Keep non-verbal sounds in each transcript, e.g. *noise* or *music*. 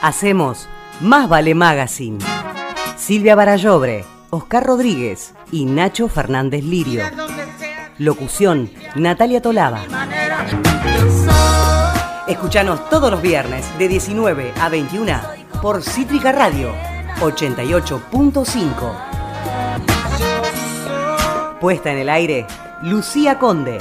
Hacemos Más Vale Magazine. Silvia Barallobre, Oscar Rodríguez y Nacho Fernández Lirio. Locución, Natalia Tolaba. Escuchanos todos los viernes de 19 a 21 por Cítrica Radio 88.5. Puesta en el aire, Lucía Conde.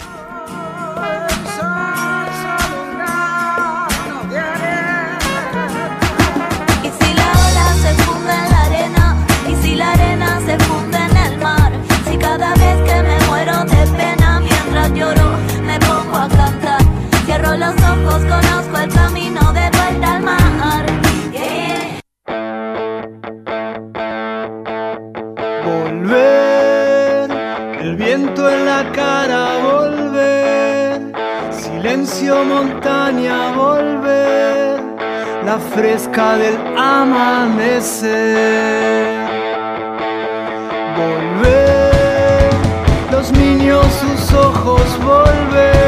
Cierro los ojos, conozco el camino de vuelta al mar. Volver, el viento en la cara, volver, silencio montaña, volver, la fresca del amanecer. Volver, los niños sus ojos, volver,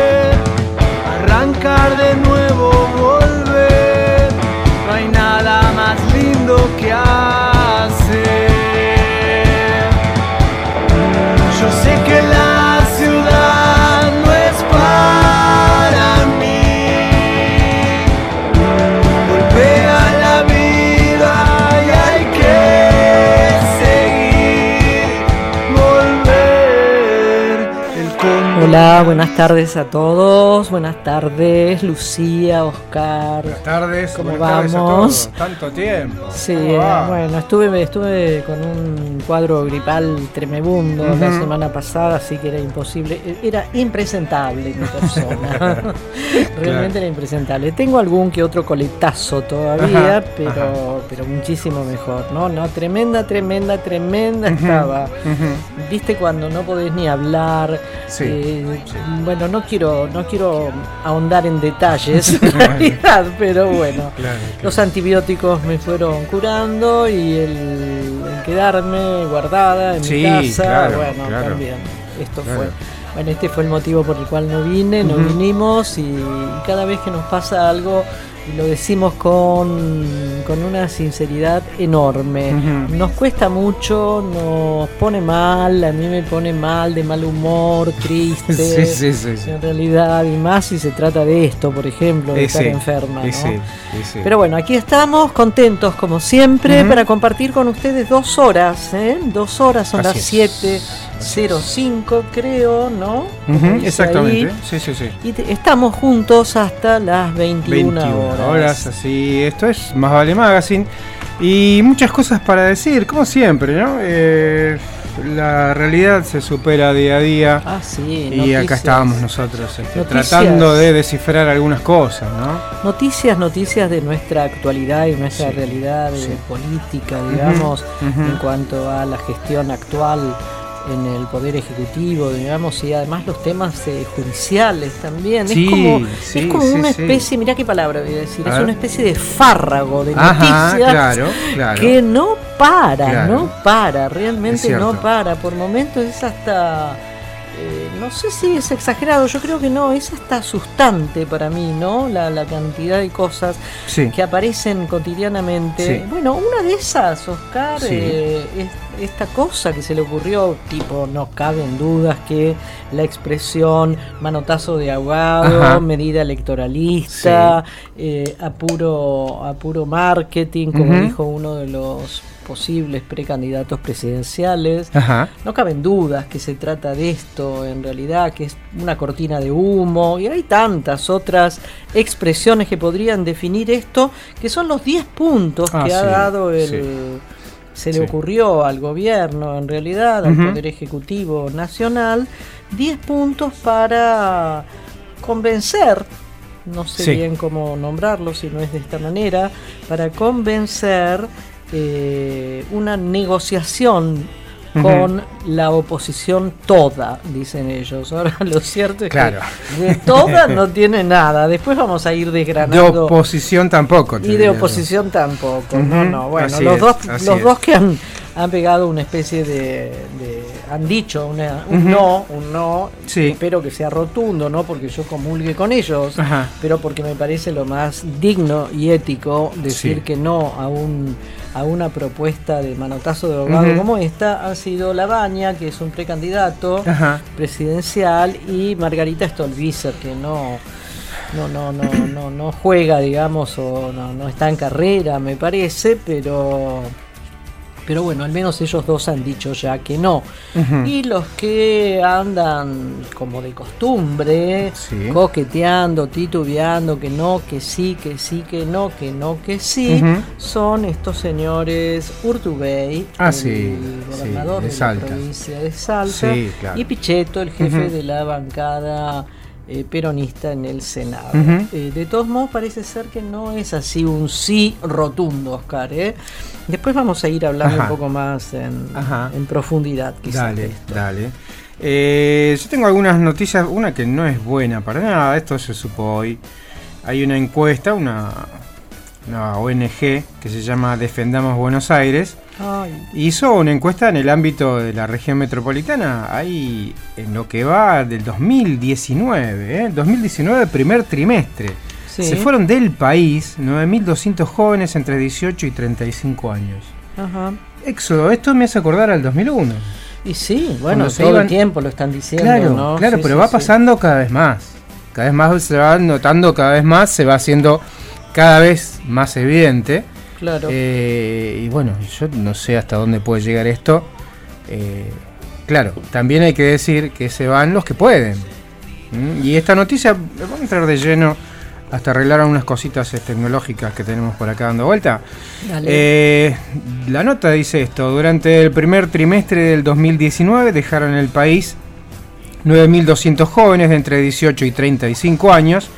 de nuevo, Hola, buenas tardes a todos. Buenas tardes, Lucía, Oscar. Buenas tardes, ¿Cómo buenas tardes a vamos? todos. Tanto tiempo. Sí, bueno, estuve, estuve con un cuadro gripal tremebundo la semana pasada, así que era imposible, era impresentable mi persona. *laughs* Realmente era impresentable. Tengo algún que otro coletazo todavía, Ajá, pero, ajá. pero muchísimo mejor, ¿no? No, tremenda, tremenda, tremenda estaba. Viste cuando no podés ni hablar. Sí, eh, sí. Bueno, no quiero, no quiero ahondar en detalles *laughs* en realidad, pero bueno. Claro, Los antibióticos me fueron curando y el, el quedarme guardada en Sí, mi casa, claro, bueno, también. Esto fue. Bueno, este fue el motivo por el cual no vine, no vinimos y, cada vez que nos pasa algo lo decimos con, con una sinceridad enorme. Nos cuesta mucho, nos pone mal, a mí me pone mal, de mal humor, triste. *laughs* Sí, sí, sí. En realidad, y más si se trata de esto, por ejemplo, de Y estar enferma. ¿no? sí, y sí. Pero bueno, aquí estamos contentos como siempre para compartir con ustedes dos horas, ¿eh? Dos horas, son Así las es. 7.05 creo, ¿no? Exactamente. Sí, sí, sí. Y te- estamos juntos hasta las 21, 21 horas. horas. así. Esto es Más Vale Magazine. Y muchas cosas para decir, como siempre, ¿no? Eh, la realidad se supera día a día. Ah, sí. y noticias. acá estábamos nosotros este, tratando de descifrar algunas cosas, ¿no? Noticias, noticias de nuestra actualidad y nuestra Sí, realidad sí. política, digamos, en cuanto a la gestión actual en el Poder Ejecutivo, digamos, y además los temas eh, judiciales también. Sí, es como, sí, es como sí, una especie, mirá qué palabra voy a decir, A es ver. una especie de fárrago de Ajá, noticias claro, claro. que no para, Claro. no para, realmente no para. Por momentos es hasta, no sé si es exagerado, yo creo que no, es hasta asustante para mí, ¿no? La, la cantidad de cosas Sí. que aparecen cotidianamente. Sí. Bueno, una de esas, Oscar, Sí. eh, es esta cosa que se le ocurrió, tipo, no caben dudas que la expresión manotazo de ahogado, Ajá. medida electoralista, eh, apuro, apuro marketing, como dijo uno de los posibles precandidatos presidenciales. Ajá. No caben dudas que se trata de esto en realidad, que es una cortina de humo y hay tantas otras expresiones que podrían definir esto, que son los 10 puntos Ah, que ha dado el... sí. Se le Sí. ocurrió al gobierno, en realidad, al. Poder Ejecutivo Nacional, 10 puntos para convencer, no sé Sí. bien cómo nombrarlo si no es de esta manera, para convencer eh, una negociación con la oposición toda, dicen ellos. *laughs* Ahora lo cierto es Claro. que de toda no tiene nada. Después vamos a ir De desgranando. oposición tampoco. Y de oposición tampoco, no, no. Bueno, así los es, dos, los es. dos que han, han pegado una especie de, de- han dicho una- un no, un no, Sí. espero que sea rotundo, no porque yo comulgue con ellos, Ajá. pero porque me parece lo más digno y ético decir Sí. que no a un a una propuesta de manotazo de abogado como esta ha sido Labaña, que es un precandidato Ajá. presidencial, y Margarita Stolbizer, que no no, no, no, no, no juega, digamos, o no, no está en carrera, me parece, pero pero bueno, al menos ellos dos han dicho ya que no. Y los que andan como de costumbre, Sí. coqueteando, titubeando, que no, que sí, que sí, que no, que no, que sí, son estos señores Urtubey, Ah, el sí, gobernador sí, de de, la provincia de Salta, claro. y Pichetto, el jefe de la bancada eh, peronista en el Senado. Eh, de todos modos, parece ser que no es así un sí rotundo, Oscar. ¿eh? Después vamos a ir hablando Ajá. un poco más en, profundidad, quizás. Dale, esto. dale. Yo tengo algunas noticias, una que no es buena para nada, esto se supo hoy. Hay una encuesta, una, una ONG que se llama Defendamos Buenos Aires, Ay, hizo una encuesta en el ámbito de la región metropolitana, ahí en lo que va del 2019, ¿eh? 2019 primer trimestre. sí. Se fueron del país 9.200 jóvenes entre 18 y 35 años. Ajá. Éxodo, esto me hace acordar al 2001. Y sí, bueno, se todo iban- el tiempo lo están diciendo. Claro, ¿no? claro, Sí, pero sí, va pasando cada vez más. Cada vez más se va notando, cada vez más se va haciendo cada vez más evidente. Claro. Eh, y bueno, yo no sé hasta dónde puede llegar esto. Eh, claro, también hay que decir que se van los que pueden. ¿Mm? Y esta noticia, vamos a entrar de lleno hasta arreglar unas cositas eh, tecnológicas que tenemos por acá dando vuelta. Eh, la nota dice esto, durante el primer trimestre del 2019 dejaron el país 9.200 jóvenes de entre 18 y 35 años.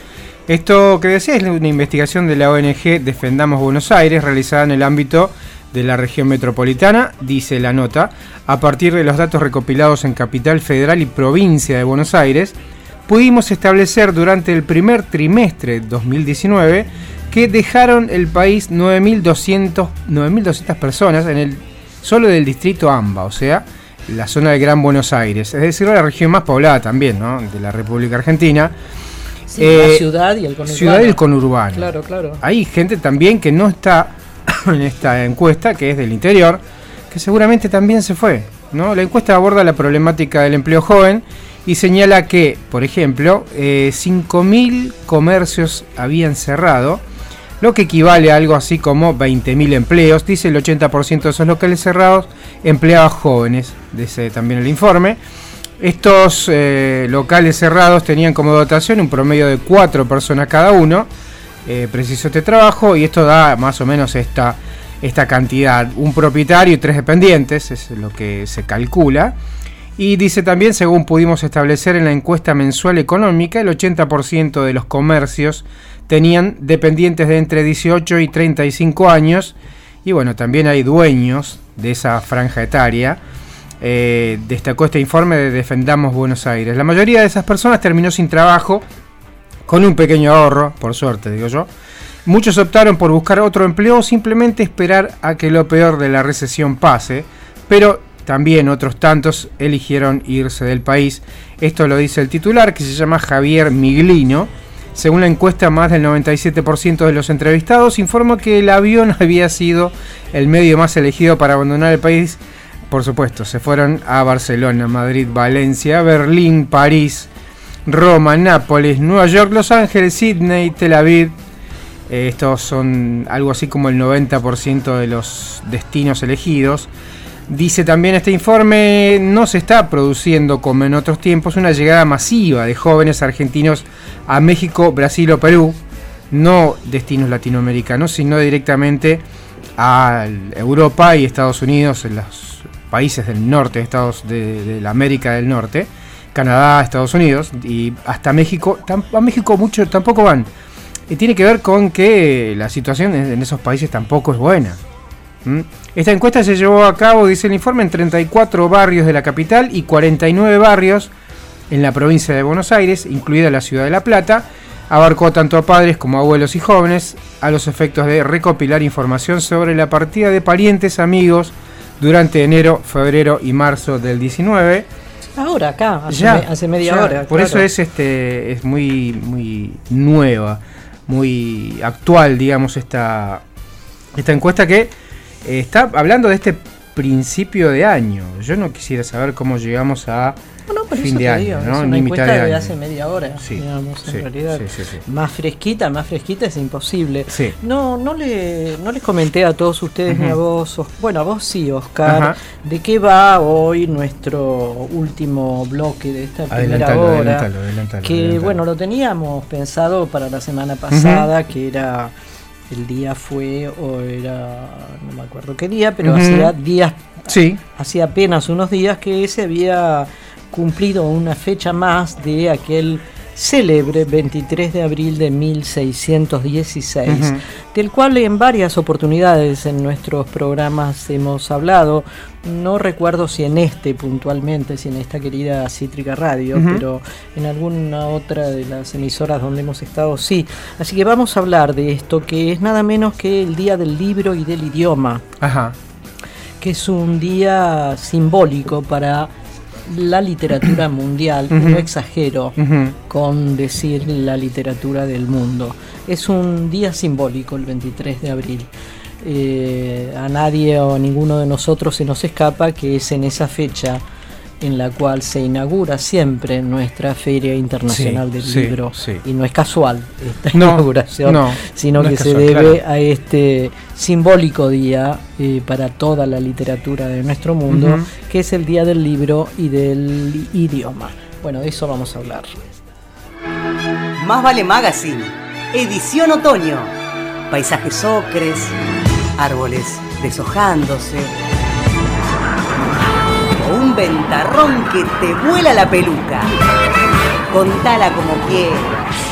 Esto que decía es una investigación de la ONG Defendamos Buenos Aires realizada en el ámbito de la región metropolitana, dice la nota, a partir de los datos recopilados en Capital Federal y Provincia de Buenos Aires, pudimos establecer durante el primer trimestre 2019 que dejaron el país 9.200 9.200 personas en el solo del distrito AMBA, o sea, la zona del Gran Buenos Aires, es decir, la región más poblada también, ¿no? de la República Argentina, Sí, eh, la ciudad y el conurbano. ciudad del conurbano. Claro, claro. Hay gente también que no está *coughs* en esta encuesta, que es del interior, que seguramente también se fue. ¿no? La encuesta aborda la problemática del empleo joven y señala que, por ejemplo, eh, 5.000 comercios habían cerrado, lo que equivale a algo así como 20.000 empleos. Dice el 80% de esos locales cerrados empleaba jóvenes, dice también el informe. Estos eh, locales cerrados tenían como dotación un promedio de 4 personas cada uno. Eh, preciso este trabajo y esto da más o menos esta, esta cantidad. Un propietario y tres dependientes es lo que se calcula. Y dice también, según pudimos establecer en la encuesta mensual económica, el 80% de los comercios tenían dependientes de entre 18 y 35 años. Y bueno, también hay dueños de esa franja etaria. Eh, destacó este informe de Defendamos Buenos Aires. La mayoría de esas personas terminó sin trabajo, con un pequeño ahorro, por suerte digo yo. Muchos optaron por buscar otro empleo o simplemente esperar a que lo peor de la recesión pase, pero también otros tantos eligieron irse del país. Esto lo dice el titular, que se llama Javier Miglino. Según la encuesta, más del 97% de los entrevistados informó que el avión *laughs* había sido el medio más elegido para abandonar el país. Por supuesto, se fueron a Barcelona, Madrid, Valencia, Berlín, París, Roma, Nápoles, Nueva York, Los Ángeles, Sydney, Tel Aviv. Eh, estos son algo así como el 90% de los destinos elegidos. Dice también este informe, no se está produciendo como en otros tiempos una llegada masiva de jóvenes argentinos a México, Brasil o Perú, no destinos latinoamericanos, sino directamente a Europa y Estados Unidos, en países del norte, Estados de, de la América del Norte, Canadá, Estados Unidos y hasta México. A México mucho tampoco van. Y tiene que ver con que la situación en en esos países tampoco es buena. ¿Mm? Esta encuesta se llevó a cabo, dice el informe, en 34 barrios de la capital y 49 barrios en la provincia de Buenos Aires, incluida la ciudad de La Plata. Abarcó tanto a padres como a abuelos y jóvenes a los efectos de recopilar información sobre la partida de parientes, amigos, durante enero, febrero y marzo del 19. Ahora acá, hace, Ya, me- hace media ya, hora. Por claro. eso es este es muy muy nueva, muy actual, digamos esta esta encuesta que eh, está hablando de este principio de año. Yo no quisiera saber cómo llegamos a No, no, por fin eso de te año, digo, ¿no? Es una Ni mitad de de, año. hace media hora, Sí, digamos, en sí, realidad. sí. Más fresquita, más fresquita es imposible. Sí. No, no le, no les comenté a todos ustedes ni a vos, Os- bueno, a vos sí, Oscar, Ajá. de qué va hoy nuestro último bloque de esta primera Adelantalo, hora. adelantalo, adelantalo, que bueno, lo teníamos pensado para la semana pasada, que era el día fue o era no me acuerdo qué día, pero hacía días Sí, hacía apenas unos días que se había cumplido una fecha más de aquel célebre 23 de abril de 1616, Ujú. del cual en varias oportunidades en nuestros programas hemos hablado. No recuerdo si en este puntualmente, si en esta querida Cítrica Radio, pero en alguna otra de las emisoras donde hemos estado sí. Así que vamos a hablar de esto, que es nada menos que el Día del Libro y del Idioma ajá. que es un día simbólico para la literatura *clears throat* mundial, no exagero con decir la literatura del mundo. Es un día simbólico el 23 de abril. Eh, a nadie o a ninguno de nosotros se nos escapa que es en esa fecha en la cual se inaugura siempre nuestra Feria Internacional Sí, del sí, Libro. sí. Y no es casual esta No, inauguración, no, sino no que se debe claro. a este simbólico día eh, para toda la literatura de nuestro mundo, que es el Día del Libro y del Idioma. Bueno, de eso vamos a hablar. Más vale Magazine, edición otoño. Paisajes ocres, árboles deshojándose. Un ventarrón que te vuela la peluca. Contala como quieras.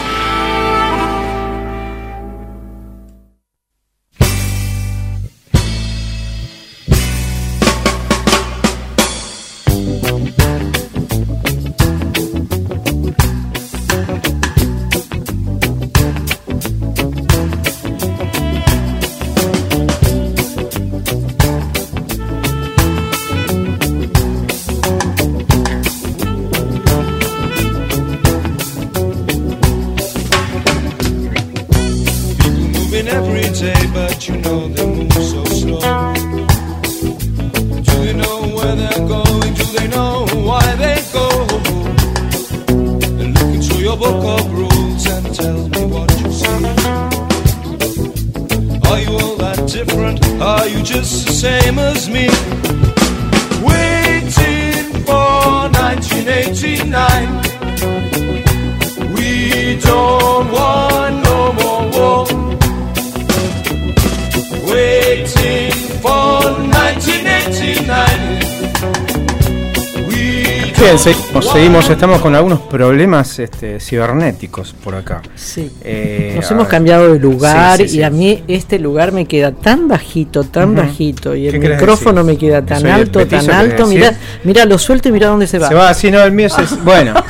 Seguimos, estamos con algunos problemas este, cibernéticos por acá. Sí. Eh, Nos hemos cambiado de lugar Sí, sí, y a mí este lugar me queda tan bajito, tan Ujú. bajito y el ¿Qué querés micrófono me queda tan ¿Soy el alto, tan alto. Mira, mira, lo suelto y mira dónde se va. Se va así, no, el mío es. Bueno. *laughs*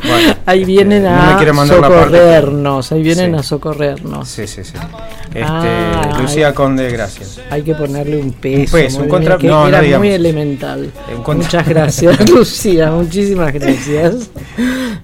Bueno. Ahí vienen Eh, me a socorrernos, ahí vienen Sí. a socorrernos. Sí, sí, sí. Este, Ah, Lucía Conde, gracias. Hay que ponerle un peso. Un peso, un bien, contra- que no, era muy elemental. Contra- Muchas gracias, *laughs* Lucía. Muchísimas gracias.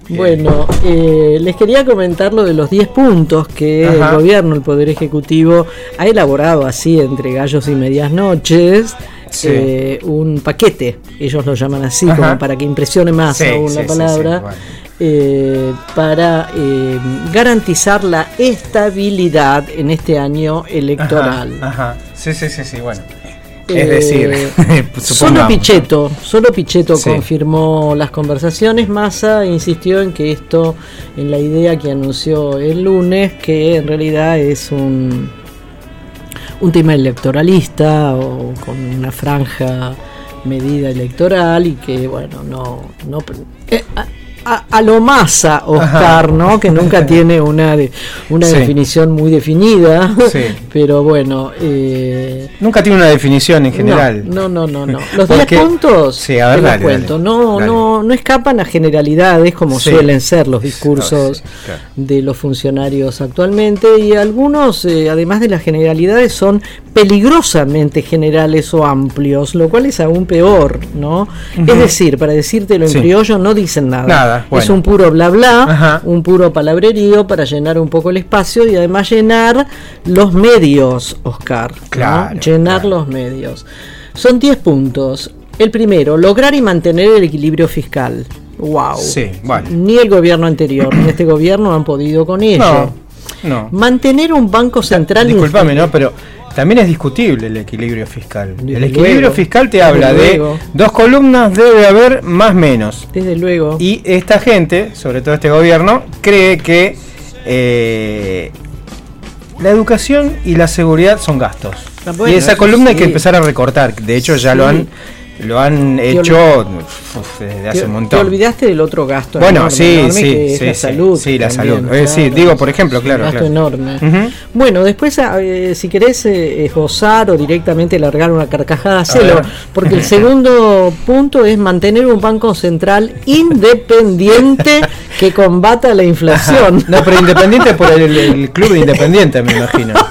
Bueno, eh, les quería comentar lo de los 10 puntos que Ajá. el gobierno, el Poder Ejecutivo, ha elaborado así entre gallos y medias noches. Sí. eh, un paquete, ellos lo llaman así, Ajá. como para que impresione más Sí, aún sí, la palabra, bueno. eh, para eh, garantizar la estabilidad en este año electoral. Ajá, ajá. Sí, sí, sí, sí, bueno. Es decir, *laughs* Solo. Pichetto, solo Pichetto confirmó las conversaciones. Massa insistió en que esto, en la idea que anunció el lunes, que en realidad es un, un tema electoralista o con una franja medida electoral y que, bueno, no. no eh, ah, a, a lo masa Oscar, ¿no? Que nunca *laughs* tiene una, de- una Sí. definición muy definida. Sí. *laughs* Pero bueno. eh, Nunca tiene una definición en general. No, no, no, no. *laughs* Los 10 Porque- puntos Sí, a ver, te los dale, cuento. dale. no, Dale. no, no escapan a generalidades como suelen ser los discursos claro. de los funcionarios actualmente y algunos, eh, además de las generalidades, son peligrosamente generales o amplios, lo cual es aún peor, ¿no? Es decir, para decírtelo en criollo, no dicen nada. Nada, Es bueno. un puro bla bla, Ajá. un puro palabrerío para llenar un poco el espacio y además llenar los medios, Oscar. ¿no? Claro, Llenar claro. los medios. Son 10 puntos. El primero, lograr y mantener el equilibrio fiscal. Wow. Sí, bueno. Ni el gobierno anterior ni este gobierno han podido con ello. No, no. Mantener un banco central. Disculpame, ¿no? Pero también es discutible el equilibrio fiscal. Desde el equilibrio luego. fiscal te habla de dos columnas, debe haber más menos. Desde luego. Y esta gente, sobre todo este gobierno, cree que eh, la educación y la seguridad son gastos. Ah, bueno, y esa columna hay que empezar a recortar. De hecho, ya lo han lo han Te hecho uf, desde hace Te- un Te montón. olvidaste del otro gasto Bueno, enorme, sí, enorme, sí, que es sí, la salud. Sí, la también, salud. Eh, sí, digo, por ejemplo, claro, Un gasto claro. enorme. Bueno, después, eh, si querés eh, esbozar o directamente largar una carcajada, hacelo. Porque el *laughs* segundo punto es mantener un banco central independiente *laughs* que combata la inflación. No, pero independiente por el, el club de independiente, me imagino. *laughs*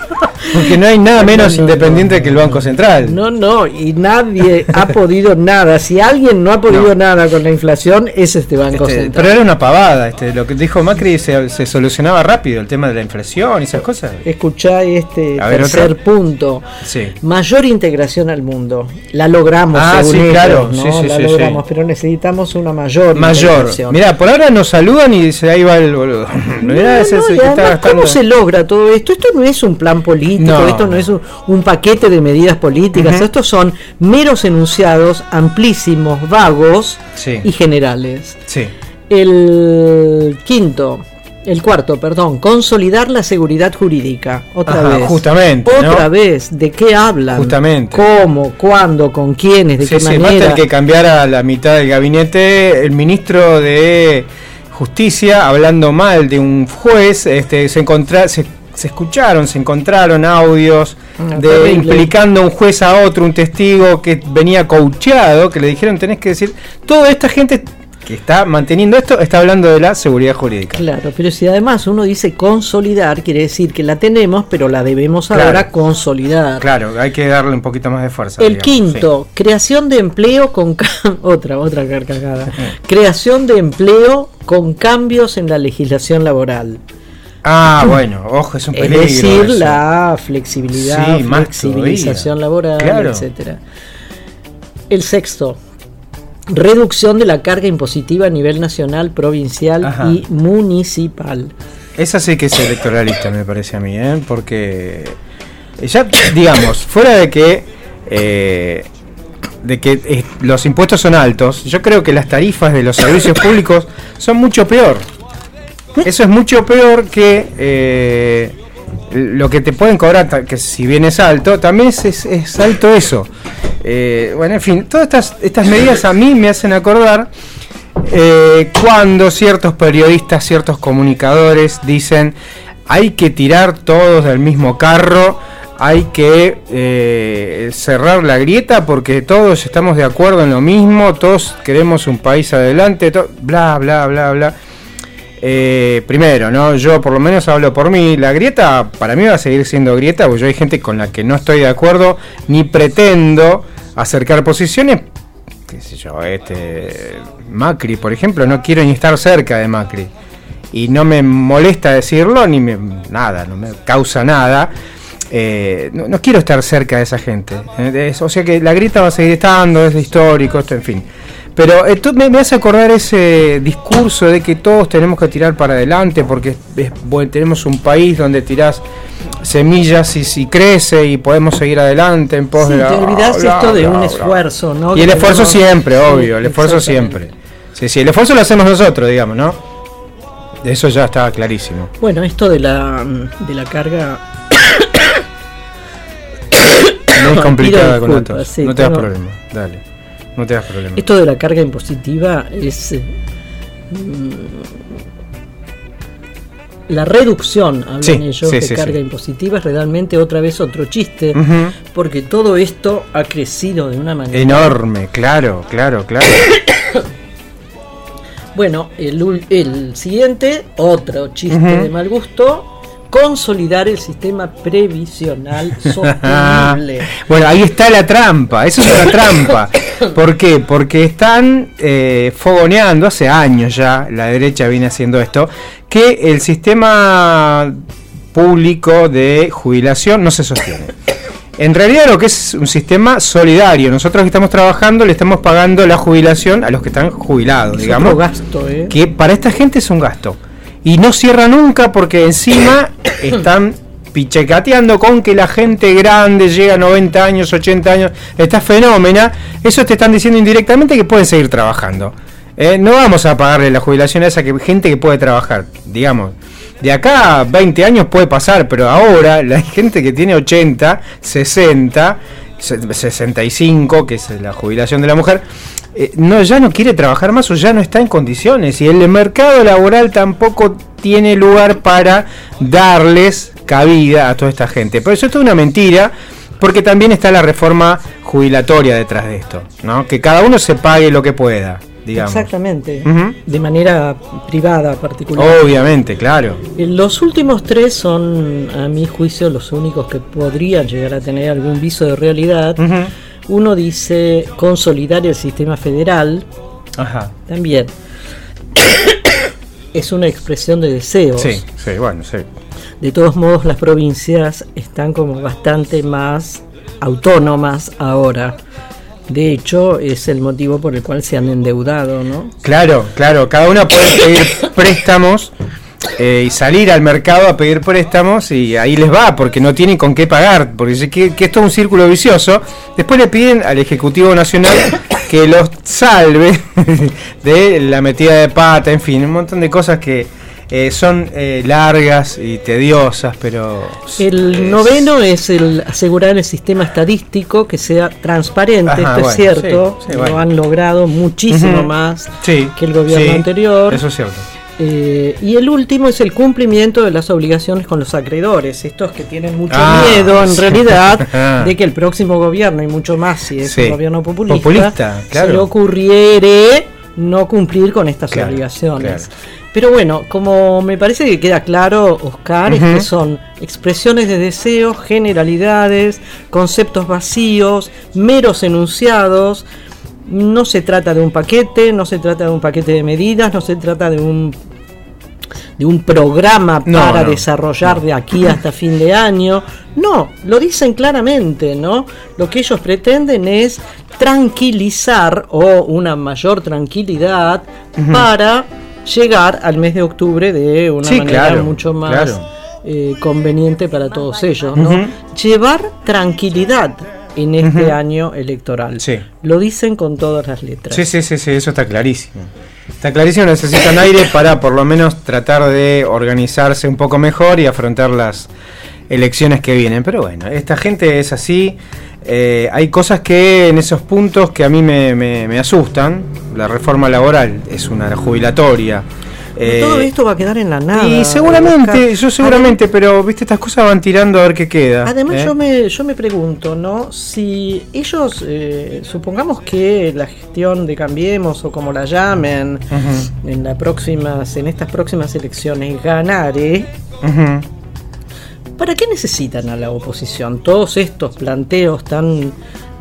Porque no hay nada menos No, no, independiente no, que el Banco Central. No, no, y nadie ha *laughs* podido nada. Si alguien no ha podido nada con la inflación, es este banco Este, central. pero era una pavada, este, lo que dijo Macri se, se solucionaba rápido, el tema de la inflación y esas cosas. Escuchá este A tercer punto. Sí. Mayor integración al mundo. La logramos, Ah, según sí, claro. ¿no? Sí, sí, la logramos, pero necesitamos una mayor Mayor. integración. Mira, por ahora nos saludan y dice ahí va el boludo. *laughs* No, Mirá, ese que está además. ¿Cómo se logra todo esto? Esto no es un plan político, No. esto no es un, un paquete de medidas políticas, estos son meros enunciados amplísimos, vagos Sí. y generales. Sí. El quinto, el cuarto, perdón, consolidar la seguridad jurídica. Otra Ajá, vez. justamente, Otra ¿no? vez. ¿De qué hablan? Justamente. ¿Cómo? ¿Cuándo? ¿Con quiénes? ¿De Sí, qué sí, basta manera? el que cambiara la mitad del gabinete, el ministro de Justicia hablando mal de un juez, este, se encontra, se, se escucharon, se encontraron audios Ah, de terrible. implicando un juez a otro, un testigo que venía coacheado, que le dijeron tenés que decir, toda esta gente que está manteniendo esto está hablando de la seguridad jurídica. Claro, pero si además uno dice consolidar, quiere decir que la tenemos, pero la debemos Claro. ahora consolidar. Claro, hay que darle un poquito más de fuerza. El digamos, quinto, creación de empleo con *laughs* otra otra carcajada. creación de empleo con cambios en la legislación laboral. Ah, bueno, ojo, es un Es peligro. decir, eso. la flexibilidad, Sí, flexibilización laboral, Claro. etcétera. El sexto, reducción de la carga impositiva a nivel nacional, provincial Ajá. y municipal. Esa sí que es electoralista, me parece a mí, ¿eh? porque ya, digamos, fuera de que eh, de que eh, los impuestos son altos, yo creo que las tarifas de los servicios públicos son mucho peor. Eso es mucho peor que eh, lo que te pueden cobrar, que si bien es alto, también es, es- es alto eso. Eh, bueno, en fin, todas estas, estas medidas a mí me hacen acordar eh, cuando ciertos periodistas, ciertos comunicadores dicen hay que tirar todos del mismo carro, hay que eh, cerrar la grieta porque todos estamos de acuerdo en lo mismo, todos queremos un país adelante, bla, bla, bla, bla. Eh, primero, ¿no? Yo por lo menos hablo por mí. La grieta para mí va a seguir siendo grieta, porque yo hay gente con la que no estoy de acuerdo, ni pretendo acercar posiciones. Qué sé yo, este Macri, por ejemplo, no quiero ni estar cerca de Macri. Y no me molesta decirlo, ni me, nada, no me causa nada. Eh, no, quiero estar cerca de esa gente. Eh, o sea que la grieta va a seguir estando, es histórico, esto, en fin. Pero esto me, me hace acordar ese discurso de que todos tenemos que tirar para adelante porque es- bueno, tenemos un país donde tirás semillas y si crece y podemos seguir adelante en pos Sí, de la- te olvidás bla, esto de un bla. esfuerzo, ¿no? Y el esfuerzo siempre, Sí, obvio, el esfuerzo siempre. Sí, sí, el esfuerzo lo hacemos nosotros, digamos, ¿no? Eso ya está clarísimo. Bueno, esto de la, de la carga. *coughs* Muy complicada con la tos. no te das problema, dale. No te das problema. Esto de la carga impositiva es. eh, la reducción, hablan Sí, ellos, sí, de sí, carga impositiva es realmente otra vez otro chiste, porque todo esto ha crecido de una manera Enorme, claro, claro, claro. *coughs* Bueno, el, el siguiente, otro chiste de mal gusto, consolidar el sistema previsional *laughs* sostenible. Bueno, ahí está la trampa, eso es una trampa. *coughs* ¿Por qué? Porque están eh, fogoneando hace años ya, la derecha viene haciendo esto, que el sistema público de jubilación no se sostiene. En realidad lo que es un sistema solidario, nosotros que estamos trabajando le estamos pagando la jubilación a los que están jubilados, Es digamos otro gasto, ¿eh? que para esta gente es un gasto. Y no cierra nunca porque encima *coughs* están pichecateando con que la gente grande llega a 90 años, 80 años, está fenómena. Eso te están diciendo indirectamente que pueden seguir trabajando. Eh, no vamos a pagarle la jubilación a esa que, gente que puede trabajar, digamos. De acá a 20 años puede pasar, pero ahora la *laughs* gente que tiene 80, 60, se- 65, que es la jubilación de la mujer, eh, no ya no quiere trabajar más o ya no está en condiciones y el mercado laboral tampoco tiene lugar para darles cabida a toda esta gente. Pero eso es toda una mentira porque también está la reforma jubilatoria detrás de esto, ¿no? Que cada uno se pague lo que pueda, digamos. Exactamente, de manera privada particular. Obviamente, claro. Eh, Los últimos tres son, a mi juicio, los únicos que podrían llegar a tener algún viso de realidad. Uno dice consolidar el sistema federal, Ajá. también. *coughs* es una expresión de deseos. Sí, sí, bueno, sí. De todos modos, las provincias están como bastante más autónomas ahora. De hecho, es el motivo por el cual se han endeudado, ¿no? Claro, claro, cada uno puede pedir *coughs* préstamos eh, y salir al mercado a pedir préstamos y ahí les va, porque no tienen con qué pagar, porque que, que esto es un círculo vicioso. Después le piden al Ejecutivo Nacional *coughs* que los salve *laughs* de la metida de pata, en fin, un montón de cosas que eh, son eh, largas y tediosas, pero... El es- noveno es el asegurar el sistema estadístico que sea transparente, Ajá, esto bueno, es cierto, sí, sí, lo bueno. han logrado muchísimo más Sí, que el gobierno anterior. Eso es cierto. Eh, y el último es el cumplimiento de las obligaciones con los acreedores, estos que tienen mucho Ah, miedo en sí. realidad *laughs* de que el próximo gobierno, y mucho más si es Sí. un gobierno populista, Populista, claro. se le ocurriere no cumplir con estas Claro, obligaciones. claro. Pero bueno, como me parece que queda claro, Oscar, es que son expresiones de deseos, generalidades, conceptos vacíos, meros enunciados. No se trata de un paquete, no se trata de un paquete de medidas, no se trata de un de un programa No, para no, desarrollar de aquí hasta fin de año. No, lo dicen claramente, ¿no? Lo que ellos pretenden es tranquilizar o una mayor tranquilidad para llegar al mes de octubre de una Sí, manera claro, mucho más claro. eh, conveniente para todos ellos, ¿no? Llevar tranquilidad en este año electoral. Sí. Lo dicen con todas las letras. Sí, sí, sí, sí, eso está clarísimo. Está clarísimo, necesitan aire para por lo menos tratar de organizarse un poco mejor y afrontar las elecciones que vienen. Pero bueno, esta gente es así. eh, hay cosas que en esos puntos que a mí me, me- me asustan. La reforma laboral es una jubilatoria. Eh, todo esto va a quedar en la nada. y seguramente, Oscar. yo seguramente, pero viste, estas cosas van tirando a ver qué queda. Además, ¿eh? yo, me, yo me pregunto, ¿no? Si ellos, eh, supongamos que la gestión de Cambiemos o como la llamen en, las próximas, en estas próximas elecciones ganare. ¿para qué necesitan a la oposición? Todos estos planteos tan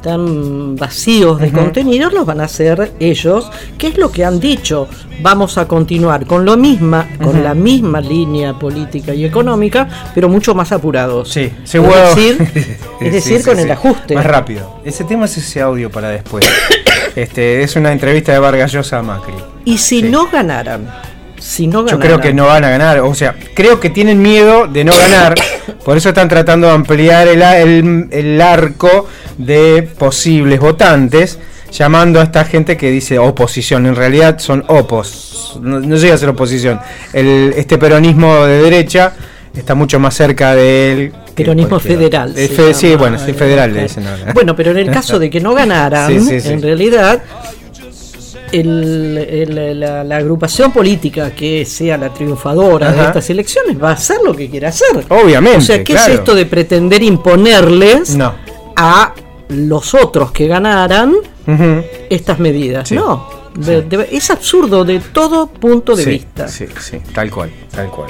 tan vacíos de Ujú. contenido los van a hacer ellos, que es lo que han dicho, vamos a continuar con lo misma, con la misma línea política y económica, pero mucho más apurados. Sí, es seguro. decir, *laughs* Sí, es decir sí, con sí. el ajuste. Más rápido. Ese tema es ese audio para después. *coughs* este Es una entrevista de Vargas Llosa a Macri. Y si no ganaran, si no Yo creo que no van a ganar. O sea, creo que tienen miedo de no ganar. *coughs* Por eso están tratando de ampliar el, a- el- el arco de posibles votantes. Llamando a esta gente que dice oposición. En realidad son opos. No, no llega a ser oposición. El, este peronismo de derecha está mucho más cerca del Peronismo federal. Eh, sí, bueno, sí, eh, federal le eh. dicen ahora. Bueno, pero en el caso de que no ganaran, *laughs* Sí, sí, sí. en realidad la, agrupación política que sea la triunfadora de estas elecciones va a hacer lo que quiera hacer. Obviamente. O sea, ¿qué es esto de pretender imponerles a los otros que ganaran estas medidas? No. Es absurdo de todo punto de vista. Sí, sí, tal cual, tal cual.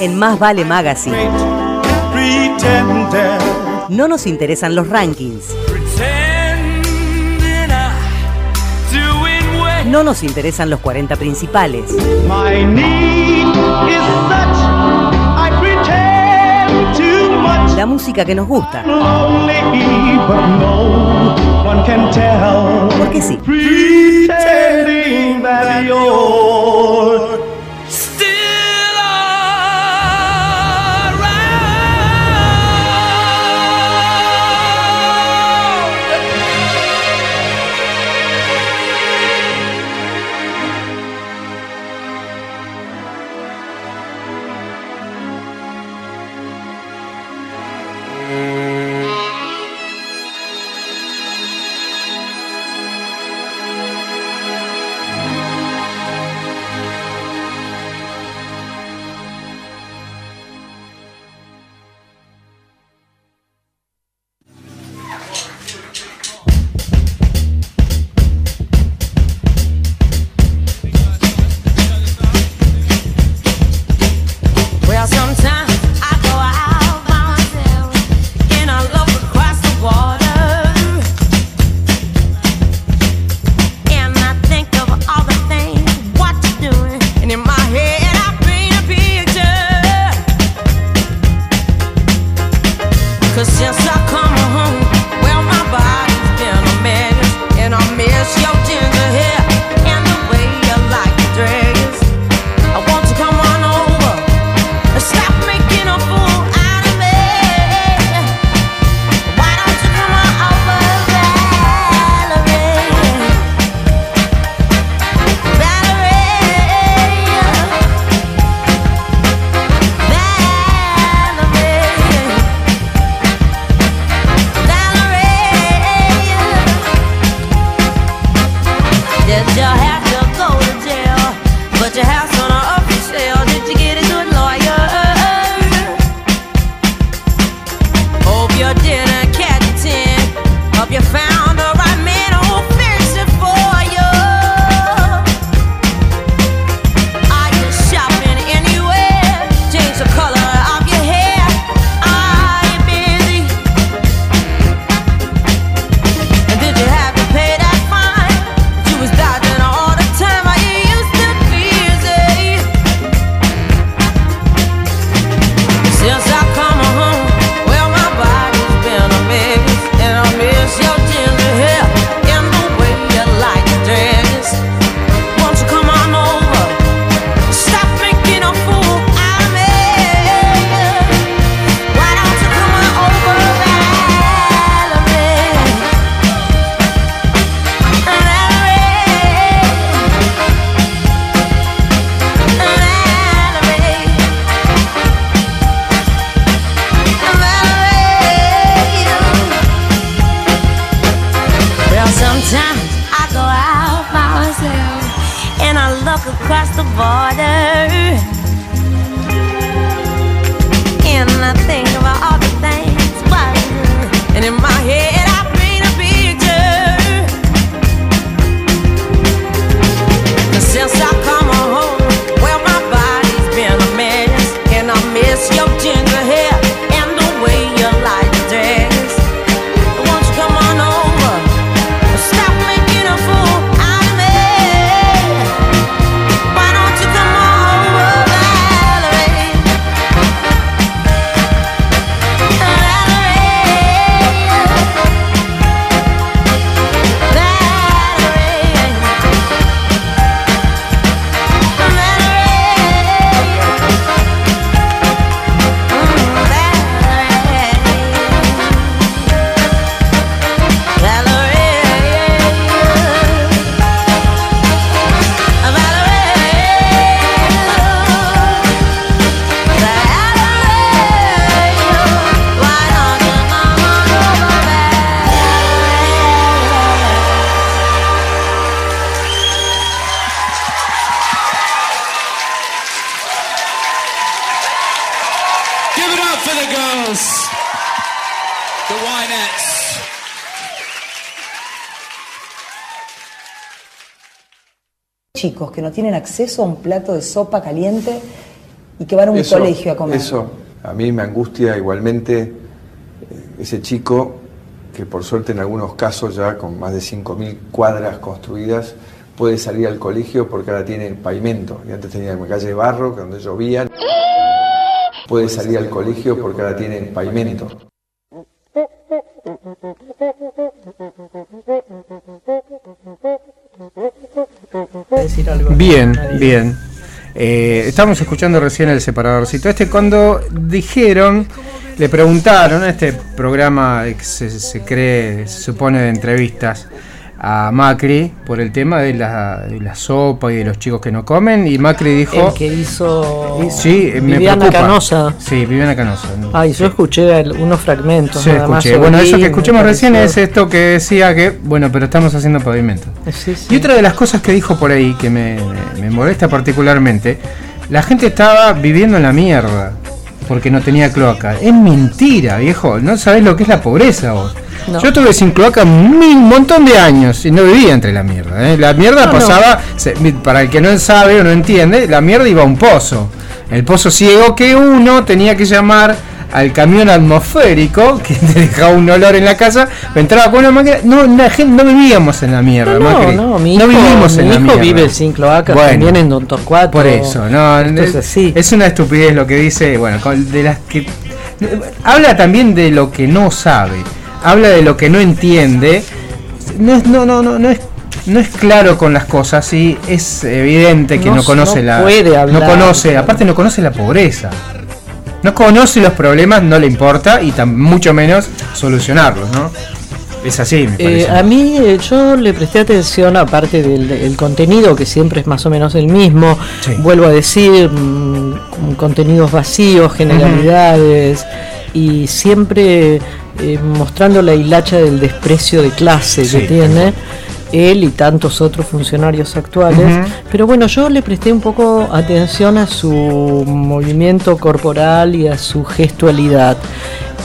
en Más Vale Magazine. No nos interesan los rankings. No nos interesan los 40 principales. La música que nos gusta. Porque sí. Chicos que no tienen acceso a un plato de sopa caliente y que van a un Eso- colegio a comer. Eso a mí me angustia igualmente eh, ese chico que por suerte en algunos casos ya con más de 5.000 cuadras construidas puede salir al colegio porque ahora tiene pavimento y antes tenía una calle de barro que donde llovían. Puede salir al colegio porque ahora tiene pavimento. Bien, bien. Eh, estamos escuchando recién el separadorcito. Este cuando dijeron, le preguntaron a este programa que se, se cree, se supone de entrevistas a Macri por el tema de la, de la sopa y de los chicos que no comen y Macri dijo, El que hizo sí, me Viviana preocupa. Canosa. Sí, Viviana Canosa. Ay, yo escuché unos fragmentos. Sí, nada más escuché. Bueno, eso que me escuchamos recién es esto que decía que, bueno, pero estamos haciendo pavimento. Sí, sí. Y otra de las cosas que dijo por ahí que me, me- me molesta particularmente, la gente estaba viviendo en la mierda porque no tenía cloaca. Es mentira, viejo. No sabés lo que es la pobreza vos. No. Yo estuve sin cloaca un montón de años y no vivía entre la mierda. ¿eh? La mierda No, no. pasaba, se- para el que no sabe o no entiende, la mierda iba a un pozo. El pozo ciego que uno tenía que llamar al camión atmosférico *laughs* que te dejaba un olor en la casa, entraba con una máquina. No, la gente, no vivíamos en la mierda, No, Macri. no, mi hijo, vivimos mi en la hijo mierda. vive sin cloacas Bueno. también en Don Torcuato. Por eso, no, Esto es es, una estupidez lo que dice, bueno, de las que habla también de lo que no sabe, habla de lo que no entiende, no es, no, no, no, no es no es claro con las cosas y es evidente que No no, conoce no la puede hablar. no conoce, aparte no conoce la pobreza. No conoce los problemas, no le importa y tan, mucho menos solucionarlos, ¿no? Es así, me Eh, a mí eh, yo le presté atención, aparte del el contenido, que siempre es más o menos el mismo, Sí. vuelvo a decir, mm, contenidos vacíos, generalidades, y siempre eh, mostrando la hilacha del desprecio de clase Sí, que tiene él y tantos otros funcionarios actuales. Pero bueno, yo le presté un poco atención a su movimiento corporal y a su gestualidad.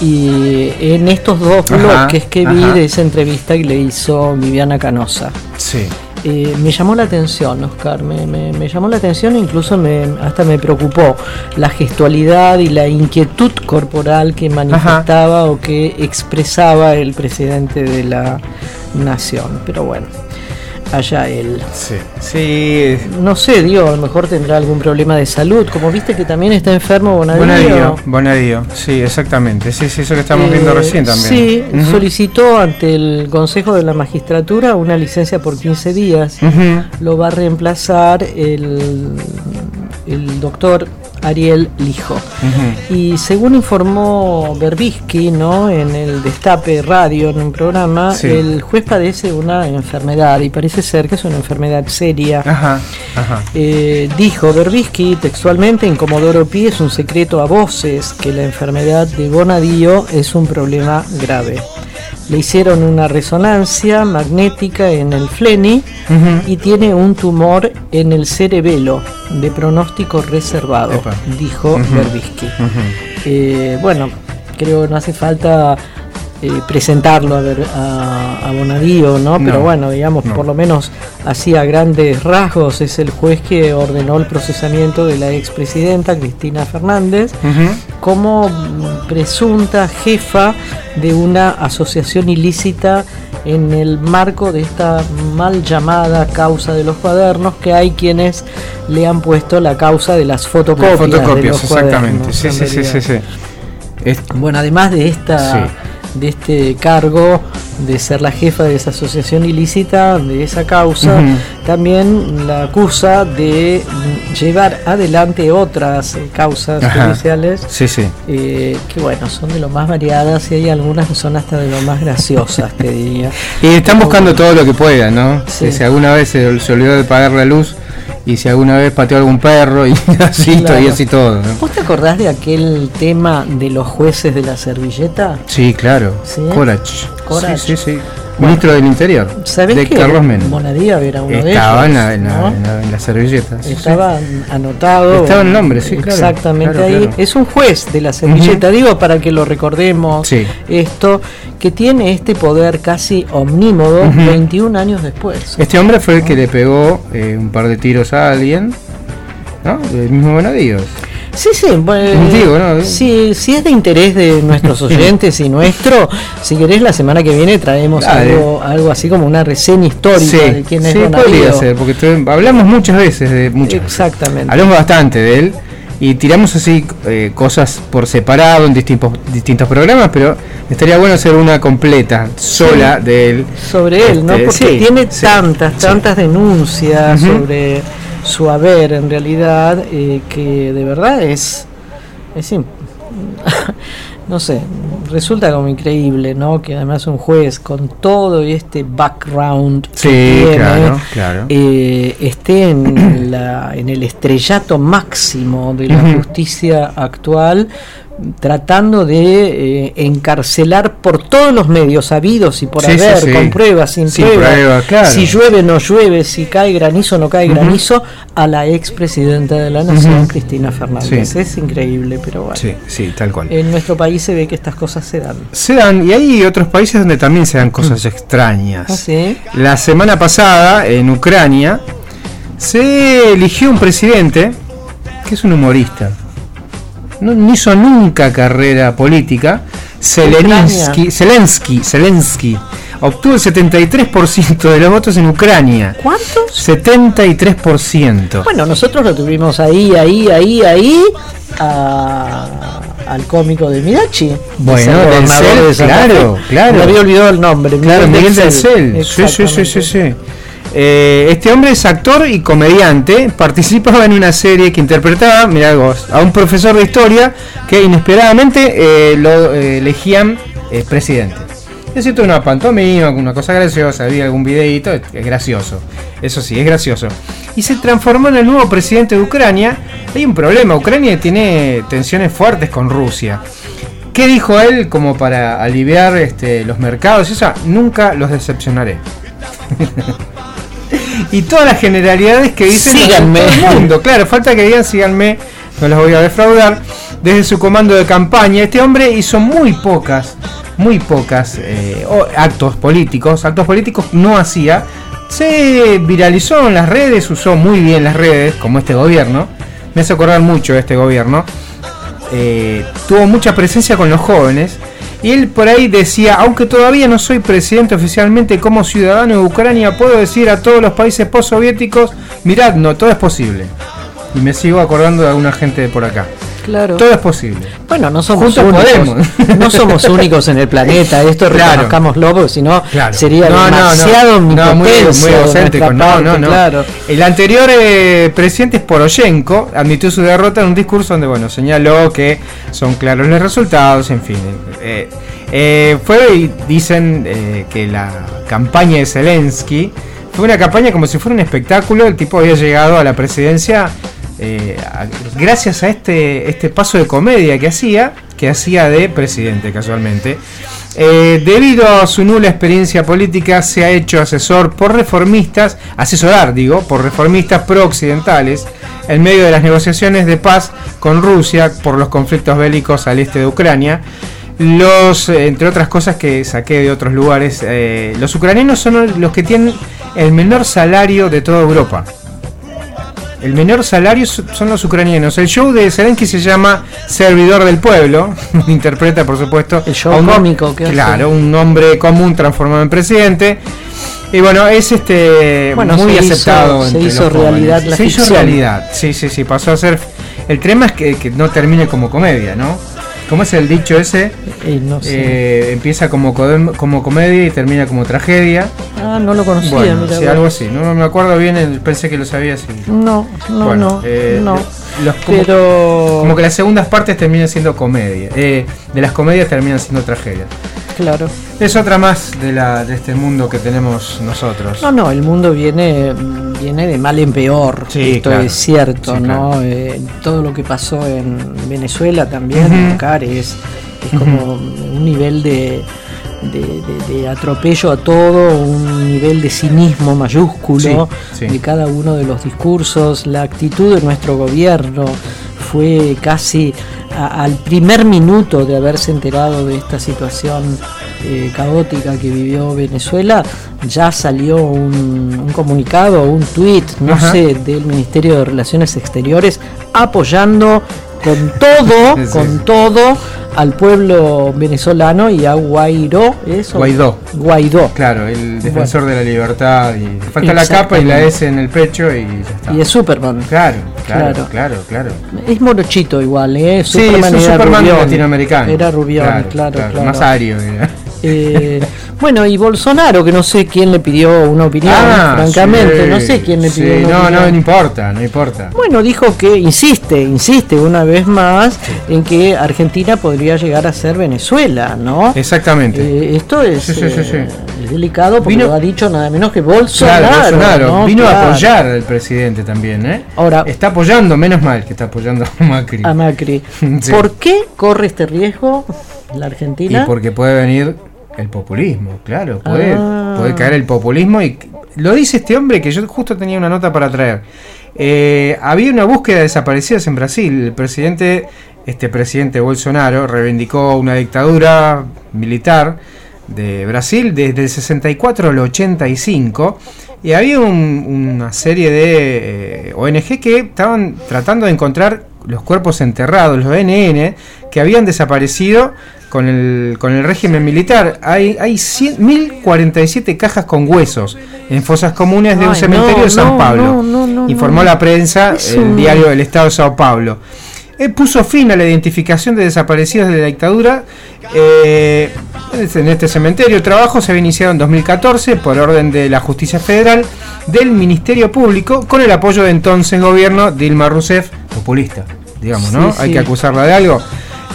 Y en estos dos Ajá, bloques que vi ajá. de esa entrevista que le hizo Viviana Canosa. Sí. Eh, me llamó la atención, Oscar, me, me- me llamó la atención, incluso me, hasta me preocupó la gestualidad y la inquietud corporal que manifestaba o que expresaba el presidente de la nación. Pero bueno, allá él. Sí. Sí, No sé, digo, a lo mejor tendrá algún problema de salud, como viste que también está enfermo Bonadío. Bonadío, Bonadío, sí, exactamente. Sí, sí, eso que estamos viendo Eh, recién también. Sí, solicitó ante el Consejo de la Magistratura una licencia por 15 días. Lo va a reemplazar el, el doctor Ariel Lijo. Y según informó Berbisky, ¿no? en el Destape Radio, en un programa, Sí. el juez padece una enfermedad y parece ser que es una enfermedad seria. Ajá, ajá. Eh, dijo Berbisky textualmente en Comodoro Pi es un secreto a voces que la enfermedad de Bonadío es un problema grave. Le hicieron una resonancia magnética en el fleni y tiene un tumor en el cerebelo de pronóstico reservado, Epa. Dijo Ujú. Berbisky. Eh, bueno, creo que no hace falta eh, presentarlo a, ver, a, a Bonadío, ¿no? Pero No, bueno, digamos, no. por lo menos así a grandes rasgos es el juez que ordenó el procesamiento de la expresidenta Cristina Fernández como presunta jefa de una asociación ilícita en el marco de esta mal llamada causa de los cuadernos que hay quienes le han puesto la causa de las fotocopias. de Fotocopias, los exactamente. Sí, sí, sí, sí, sí. Bueno, además de esta de este cargo de ser la jefa de esa asociación ilícita, de esa causa, también la acusa de llevar adelante otras eh, causas Ajá. judiciales Sí, sí. eh, que bueno, son de lo más variadas y hay algunas que son hasta de lo más graciosas, te diría. *laughs* Y están buscando todo lo que puedan, ¿no? Sí. Si alguna vez se, se olvidó de pagar la luz y si alguna vez pateó algún perro y *laughs* así, Claro. y así todo. ¿no? ¿Vos te acordás de aquel tema de los jueces de la servilleta? Sí, claro. ¿Sí? Sí, sí, sí. ministro del Interior, ¿Sabés de Carlos Menem. Bonadío era uno Estaba de en ellos? en la- ¿no? en la- en la servilleta. sí. Estaba anotado. Estaba el nombre, sí, claro, Exactamente claro, ahí. claro. Es un juez de la servilleta, digo, para que lo recordemos. Sí. Esto, que tiene este poder casi omnímodo Ujú. 21 años después. Este hombre fue el que le pegó eh, un par de tiros a alguien, ¿no? El mismo Bonadío. Sí, sí, bueno, Digo, ¿no? si, si es de interés de nuestros *laughs* oyentes y nuestro, si querés la semana que viene traemos Dale. algo, algo así como una reseña histórica Sí, de quién es sí, podría ser, porque hablamos muchas veces de muchas veces. Exactamente. Hablamos bastante de él y tiramos así eh, cosas por separado en distintos, distintos programas, pero estaría bueno hacer una completa, sola de él. sobre él, ¿no? Este, Porque tiene tantas, tantas denuncias sobre su haber en realidad eh, que de verdad es, es *laughs* no sé, resulta como increíble, ¿no? Que además un juez con todo este background que Sí, tiene, claro, claro. eh, esté en, la, en el estrellato máximo de la justicia actual tratando de eh, encarcelar por todos los medios habidos y por Sí, haber, sí. con pruebas, sin, Sin pruebas, prueba, claro. si llueve no llueve, si cae granizo no cae granizo, a la expresidenta de la Nación. Cristina Fernández. Es increíble, pero bueno. Sí, sí, tal cual. En nuestro país se ve que estas cosas se dan. Se dan, y hay otros países donde también se dan cosas extrañas. ¿Ah, sí? La semana pasada, en Ucrania, se eligió un presidente que es un humorista. No, no hizo nunca carrera política. Zelensky, Zelensky, Zelensky obtuvo el 73% de los votos en Ucrania. ¿Cuántos? 73%. Bueno, nosotros lo tuvimos ahí, ahí, ahí, ahí, a- al cómico de Mirachi. Bueno, Es el gobernador Delcel, de claro, claro. Me había olvidado el nombre. Claro, Miguel del. Cel. Sí, sí, sí, sí, sí. Eh, este hombre es actor y comediante. Participaba en una serie que interpretaba, vos, a un profesor de historia que inesperadamente eh, lo eh, elegían presidente. Es cierto, una pantomima, una cosa graciosa, había algún videíto, es, gracioso. Eso sí, es gracioso. Y se transformó en el nuevo presidente de Ucrania. Hay un problema, Ucrania tiene tensiones fuertes con Rusia. ¿Qué dijo él como para aliviar este, los mercados? y Eso, nunca los decepcionaré. *laughs* y todas las generalidades que dicen Síganme. todo el mundo. Claro, falta que digan síganme, no los voy a defraudar. Desde su comando de campaña, este hombre hizo muy pocas, muy pocas eh, actos políticos. Actos políticos no hacía. Se viralizó en las redes, usó muy bien las redes, como este gobierno. Me hace acordar mucho de este gobierno eh, tuvo mucha presencia con los jóvenes. Y él por ahí decía, aunque todavía no soy presidente oficialmente como ciudadano de Ucrania, puedo decir a todos los países postsoviéticos, mirad, no, todo es posible. Y me sigo acordando de alguna gente de por acá. Claro. Todo es posible. Bueno, no somos Juntos únicos. podemos. *laughs* No somos únicos en el planeta. Esto Claro. porque si no Claro. sería No, no, no. demasiado No, muy, muy egocéntrico. No, no, no. Claro. El anterior eh, presidente Poroshenko admitió su derrota en un discurso donde bueno señaló que son claros los resultados, en fin. eh, eh, fue y dicen eh, que la campaña de Zelensky fue una campaña como si fuera un espectáculo. El tipo había llegado a la presidencia eh, gracias a este, este paso de comedia que hacía, que hacía de presidente casualmente. Eh, debido a su nula experiencia política, se ha hecho asesor por reformistas, asesorar, digo, por reformistas pro-occidentales en medio de las negociaciones de paz con Rusia por los conflictos bélicos al este de Ucrania. Los, entre otras cosas que saqué de otros lugares, eh, los ucranianos son los que tienen el menor salario de toda Europa. El menor salario so- son los ucranianos. El show de Zelensky se llama Servidor del Pueblo. *laughs* Interpreta, por supuesto, El show cómico que hace. Claro, un hombre común transformado en presidente. Y bueno, es este Bueno, muy se hizo- aceptado. se entre hizo los jóvenes. realidad la Se hizo realidad. Sí, sí, sí. Pasó a ser. El tema es que, que no termine como comedia, ¿no? ¿Cómo es el dicho ese? Eh, no sé. Eh, empieza como, como comedia y termina como tragedia. ah, no lo conocía. Bueno, mira sí, algo así. No me acuerdo bien, pensé que lo sabía así. No, no, Bueno, no, eh, no. los- como, Pero como que las segundas partes terminan siendo comedia. eh, de las comedias terminan siendo tragedias. Claro. Es otra más de, la, de este mundo que tenemos nosotros. No, no, el mundo viene viene de mal en peor. Sí, Esto claro. es cierto, Sí, ¿no? claro. Eh, todo lo que pasó en Venezuela también, Ujú. en es, como un nivel de, de, de- de atropello a todo, un nivel de cinismo mayúsculo Sí, sí. de cada uno de los discursos, la actitud de nuestro gobierno fue casi a- al primer minuto de haberse enterado de esta situación eh, caótica que vivió Venezuela, ya salió un, un comunicado, un tuit, no Ajá. sé, del Ministerio de Relaciones Exteriores apoyando con todo, Sí. con todo al pueblo venezolano y a Guaidó, ¿eso? Guaidó. Guaidó. Claro, el defensor de la libertad. Y falta la capa y la. S en el pecho y ya está. Y es Superman. Claro, claro, Claro. claro, claro. Es morochito igual, ¿eh? Sí, es un Superman latinoamericano. Era rubión, claro, claro. Más ario. era. Eh, bueno, y Bolsonaro, que no sé quién le pidió una opinión, francamente, Ah, sí, no sé quién le sí, pidió una no, no, opinión. no importa, no importa. Bueno, dijo que insiste, insiste una vez más en que Argentina podría llegar a ser Venezuela, ¿no? Exactamente. Eh, esto es, sí. eh, es delicado porque Vino- lo ha dicho nada menos que Bolsonaro. Claro, Bolsonaro ¿no? vino a apoyar al presidente también, ¿eh? Ahora- está apoyando, menos mal que está apoyando a Macri. a Macri. *laughs* ¿Por qué corre este riesgo la Y Argentina? porque puede venir el populismo, claro, puede, Ah. puede caer el populismo y lo dice este hombre que yo justo tenía una nota para traer. Eh, había una búsqueda de desaparecidos en Brasil. El presidente, este presidente Bolsonaro, reivindicó una dictadura militar de Brasil desde el 64 al 85 y había un- una serie de eh, ONG que estaban tratando de encontrar los cuerpos enterrados, los NN, que habían desaparecido con el, con el régimen militar. Hay, hay 100 1047 cajas con huesos en fosas comunes de un cementerio no, de San no, Pablo. no, Informó la prensa, el diario del Estado de Sao Paulo. Eh, puso fin a la identificación de desaparecidos de la dictadura eh, en este cementerio. El trabajo se había iniciado en 2014 por orden de la Justicia Federal del Ministerio Público con el apoyo de entonces gobierno Dilma Rousseff, populista, digamos, ¿no? Sí, Hay sí. que acusarla de algo.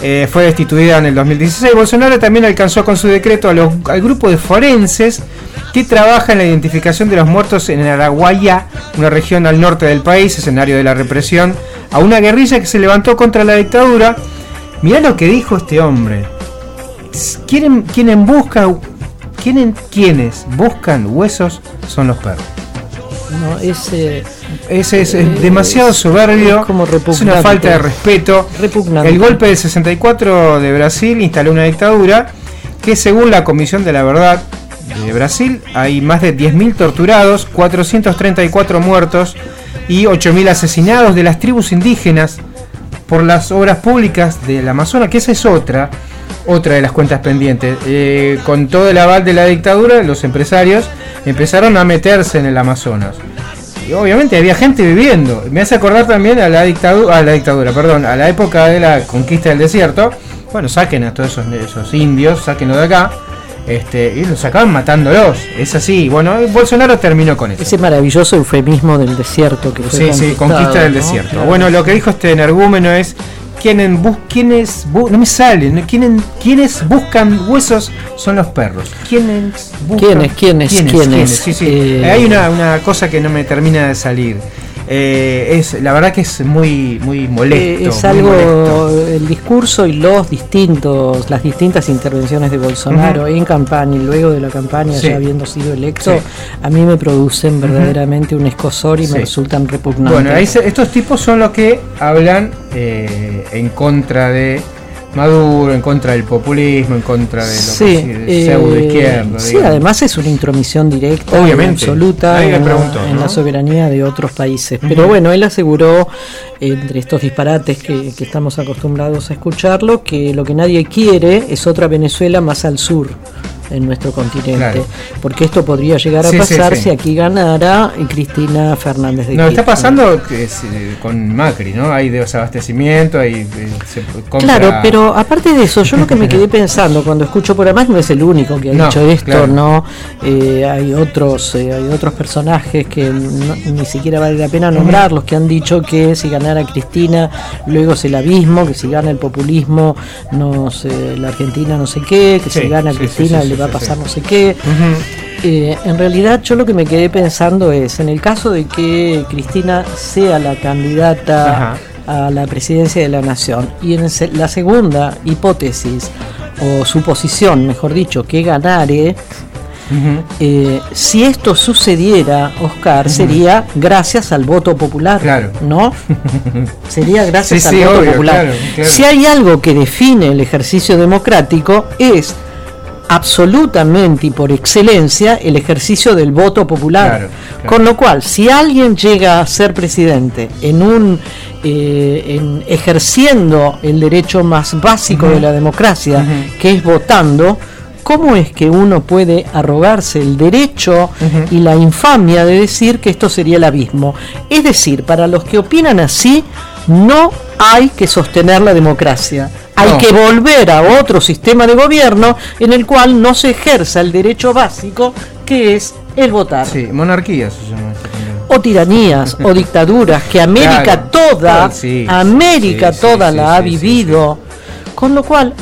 Eh, fue destituida en el 2016. Bolsonaro también alcanzó con su decreto al grupo de forenses que trabaja en la identificación de los muertos en Araguaya, una región al norte del país, escenario de la represión, a una guerrilla que se levantó contra la dictadura. Mirá lo que dijo este hombre. Quienes buscan huesos son los perros. No, es, eh, Ese es, es demasiado soberbio, es como es una falta de respeto. Repugnante. El golpe del 64 de Brasil instaló una dictadura que según la Comisión de la Verdad de Brasil hay más de 10.000 torturados, 434 muertos y 8.000 asesinados de las tribus indígenas por las obras públicas del Amazonas, que esa es otra, otra de las cuentas pendientes. Eh, con todo el aval de la dictadura, los empresarios empezaron a meterse en el Amazonas. Y obviamente había gente viviendo. Me hace acordar también a la dictadura, a la dictadura, perdón, a la época de la conquista del desierto. Bueno, saquen a todos esos, esos indios, sáquenlo de acá. Este, y los sacaban matándolos. Es así. Bueno, Bolsonaro terminó con eso. ese maravilloso eufemismo del desierto que fue Sí, sí, conquista del ¿no? desierto. Claro. Bueno, lo que dijo este energúmeno es quienes bus, quienes bu- no me sale, ¿no? quienes, quienes buscan huesos son los perros. Quienes buscan ¿Quiénes, quiénes, quiénes? Sí, sí. Eh, Hay una, una cosa que no me termina de salir. Eh, es la verdad que es muy muy molesto. Eh, es algo molesto. el discurso y los distintos las distintas intervenciones de Bolsonaro en campaña y luego de la campaña Sí. ya habiendo sido electo Sí. a mí me producen verdaderamente un escosor y Sí. me resultan repugnantes Bueno, ahí se- estos tipos son los que hablan eh, en contra de Maduro, en contra del populismo, en contra de lo Sí, que es pseudo eh, sí, además es una intromisión directa Obviamente. absoluta en, preguntó, en ¿no? la soberanía de otros países. Pero bueno, él aseguró, entre estos disparates que, que estamos acostumbrados a escucharlo, que lo que nadie quiere es otra Venezuela más al sur en nuestro continente. Claro. Porque esto podría llegar a Sí, pasar sí. si aquí ganara Cristina Fernández de No, está pasando es, eh, con Macri, ¿no? Hay desabastecimiento, hay eh, se compra- Claro, pero aparte de eso, yo lo que me quedé *laughs* pensando cuando escucho por además no es el único que ha No, dicho esto, claro. ¿no? Eh, hay otros, eh, hay otros personajes que no- ni siquiera vale la pena nombrarlos que han dicho que si ganara Cristina, luego es el abismo, que si gana el populismo, no sé, la Argentina no sé qué, que si gana Cristina sí, va a pasar no sé qué. Eh, en realidad yo lo que me quedé pensando es, en el caso de que Cristina sea la candidata a la presidencia de la nación, y en la segunda hipótesis, o suposición, mejor dicho, que ganare, eh, si esto sucediera, Oscar, sería gracias al voto popular, Claro. ¿no? *laughs* Sería gracias Sí, al sí, voto obvio, popular. claro, claro. Si hay algo que define el ejercicio democrático es absolutamente y por excelencia el ejercicio del voto popular. Claro, claro. Con lo cual, si alguien llega a ser presidente en un eh, en- ejerciendo el derecho más básico de la democracia, que es votando, ¿cómo es que uno puede arrogarse el derecho y la infamia de decir que esto sería el abismo? Es decir, para los que opinan así, no hay que sostener la democracia. Hay No. que volver a otro sistema de gobierno en el cual no se ejerza el derecho básico que es el votar. Sí, monarquía se llama también. O tiranías o dictaduras que América Claro. toda, sí, América sí, toda sí, la ha vivido. Con lo cual,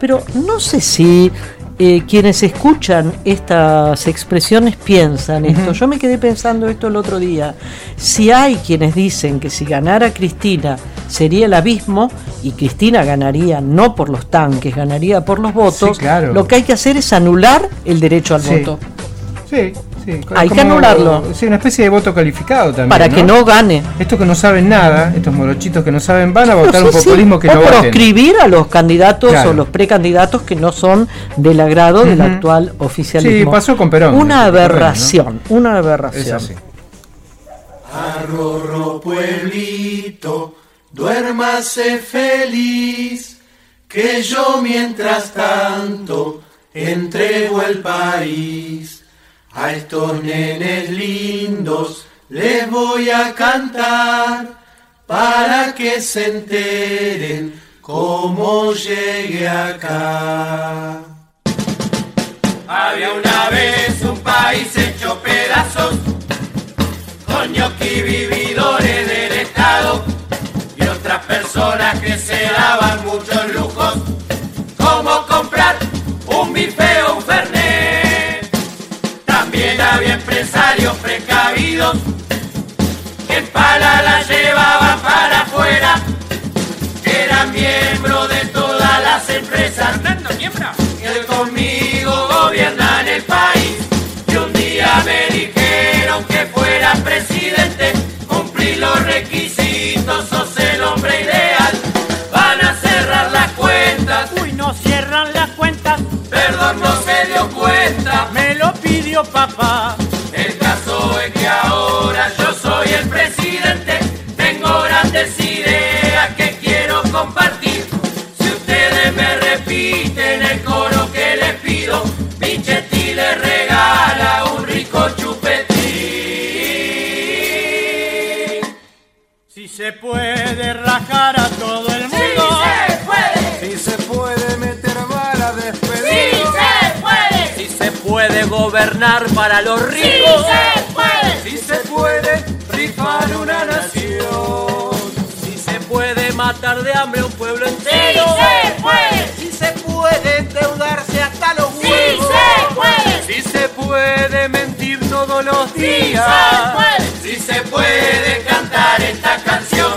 pero no sé si eh, quienes escuchan estas expresiones piensan esto. Yo me quedé pensando esto el otro día. Si hay quienes dicen que si ganara Cristina sería el abismo y Cristina ganaría no por los tanques, ganaría por los votos, Sí, claro. lo que hay que hacer es anular el derecho al Sí. voto Sí, sí. Hay que anularlo. Sí, una especie de voto calificado también. para que no gane. Estos que no saben nada, estos morochitos que no saben, van a votar un populismo que o no voten. proscribir a los candidatos Claro. o los precandidatos que no son del agrado del Ujú. actual oficialismo. Sí, pasó con Perón. Una Con Perón, ¿no? aberración, una Es aberración. así. Arrorro pueblito, duérmase feliz, que yo mientras tanto entrego el país. A estos nenes lindos les voy a cantar para que se enteren cómo llegué acá. Había una vez un país hecho pedazos con ñoqui vividores del Estado y otras personas que se daban papá. El caso es que ahora yo soy el presidente, tengo grandes ideas que quiero compartir. Si ustedes me repiten el coro que les pido, Michetti les regala un rico chupetín. Si se puede rajar gobernar para los ricos. puede! Si se puede rifar una nación. Si se puede matar de hambre a un pueblo entero. puede! Si se puede endeudarse hasta los ¡Sí huevos. se puede! Si se puede mentir todos los días. Si se puede cantar esta canción,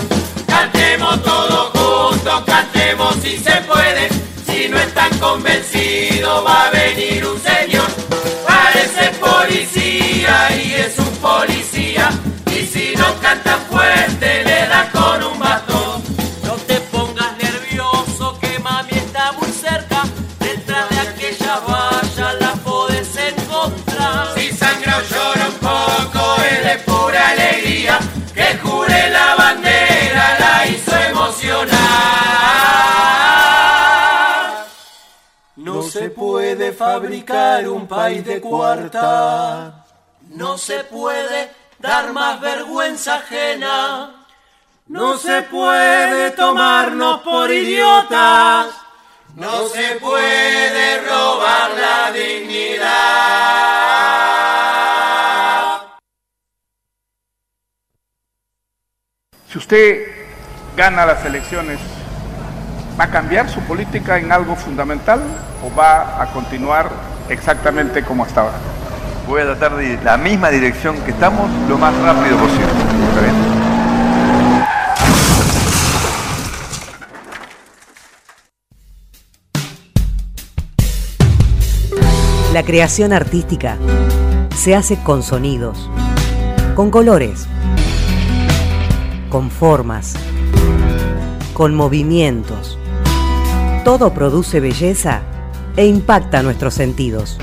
cantemos todos juntos, cantemos si se puede. Si no están convencidos, va a venir un señor. Policía y es un policía. Y si no cantan fuerte, le da con un bastón. Fabricar un país de cuarta. No se puede dar más vergüenza ajena. No se puede tomarnos por idiotas. No se puede robar la dignidad. Si usted gana las elecciones, ¿va a cambiar su política en algo fundamental o va a continuar exactamente como hasta ahora? Voy a tratar de ir la misma dirección que estamos lo más rápido posible. ¿Está bien? La creación artística se hace con sonidos, con colores, con formas, con movimientos. Todo produce belleza e impacta nuestros sentidos.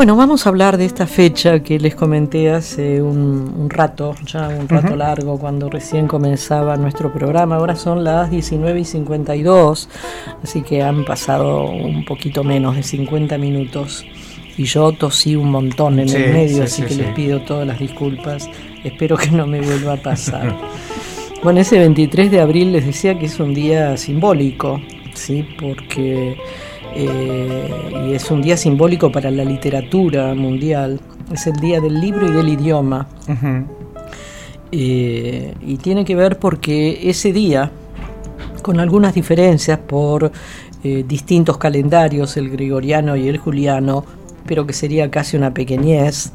Bueno, vamos a hablar de esta fecha que les comenté hace un, un rato, ya un rato largo, cuando recién comenzaba nuestro programa. Ahora son las 19 y 52, así que han pasado un poquito menos de 50 minutos. Y yo tosí un montón en Sí, el medio, sí, así sí, que les pido todas las disculpas. Espero que no me vuelva a pasar. *laughs* Bueno, ese 23 de abril les decía que es un día simbólico, ¿sí? Porque eh, y es un día simbólico para la literatura mundial. Es el día del libro y del idioma. Eh, y tiene que ver porque ese día, con algunas diferencias por eh, distintos calendarios, el gregoriano y el juliano, pero que sería casi una pequeñez,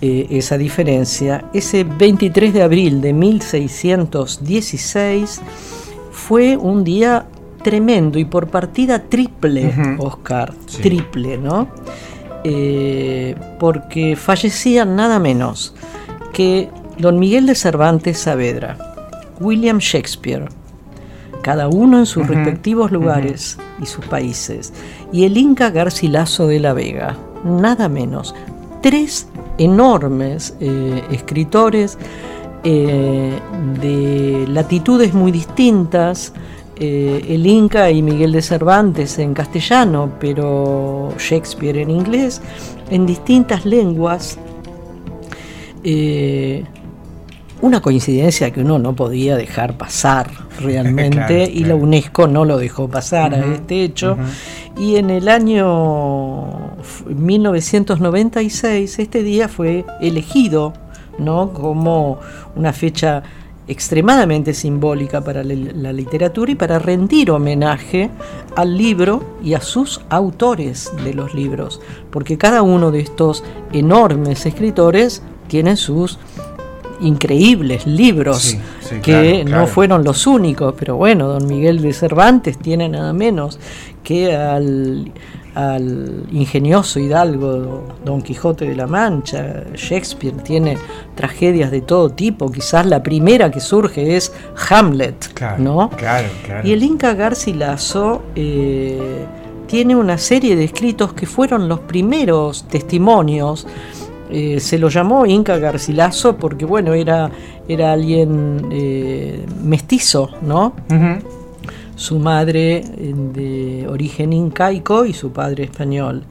esa diferencia, ese 23 de abril de 1616 fue un día tremendo y por partida triple. Oscar, Sí. triple, ¿no? Eh, porque fallecían nada menos que don Miguel de Cervantes Saavedra, William Shakespeare, cada uno en sus respectivos lugares y sus países, y el Inca Garcilaso de la Vega, nada menos. Tres enormes eh, escritores eh, de latitudes muy distintas, eh, el Inca y Miguel de Cervantes en castellano, pero Shakespeare en inglés, en distintas lenguas. eh, una coincidencia que uno no podía dejar pasar realmente *laughs* Claro, y la. UNESCO no lo dejó pasar a este hecho. Y en el año f- 1996 este día fue elegido ¿no? como una fecha extremadamente simbólica para la, literatura y para rendir homenaje al libro y a sus autores de los libros, porque cada uno de estos enormes escritores tiene sus increíbles libros Sí, sí, que claro, no fueron los únicos, pero bueno, don Miguel de Cervantes tiene nada menos que al, al ingenioso hidalgo Don Quijote de la Mancha, Shakespeare tiene tragedias de todo tipo, quizás la primera que surge es Hamlet, Claro, ¿no? claro, claro. Y el Inca Garcilaso eh, tiene una serie de escritos que fueron los primeros testimonios. Eh, se lo llamó Inca Garcilaso porque, bueno, era, era alguien eh, mestizo, ¿no? Su madre eh, de origen incaico y su padre español.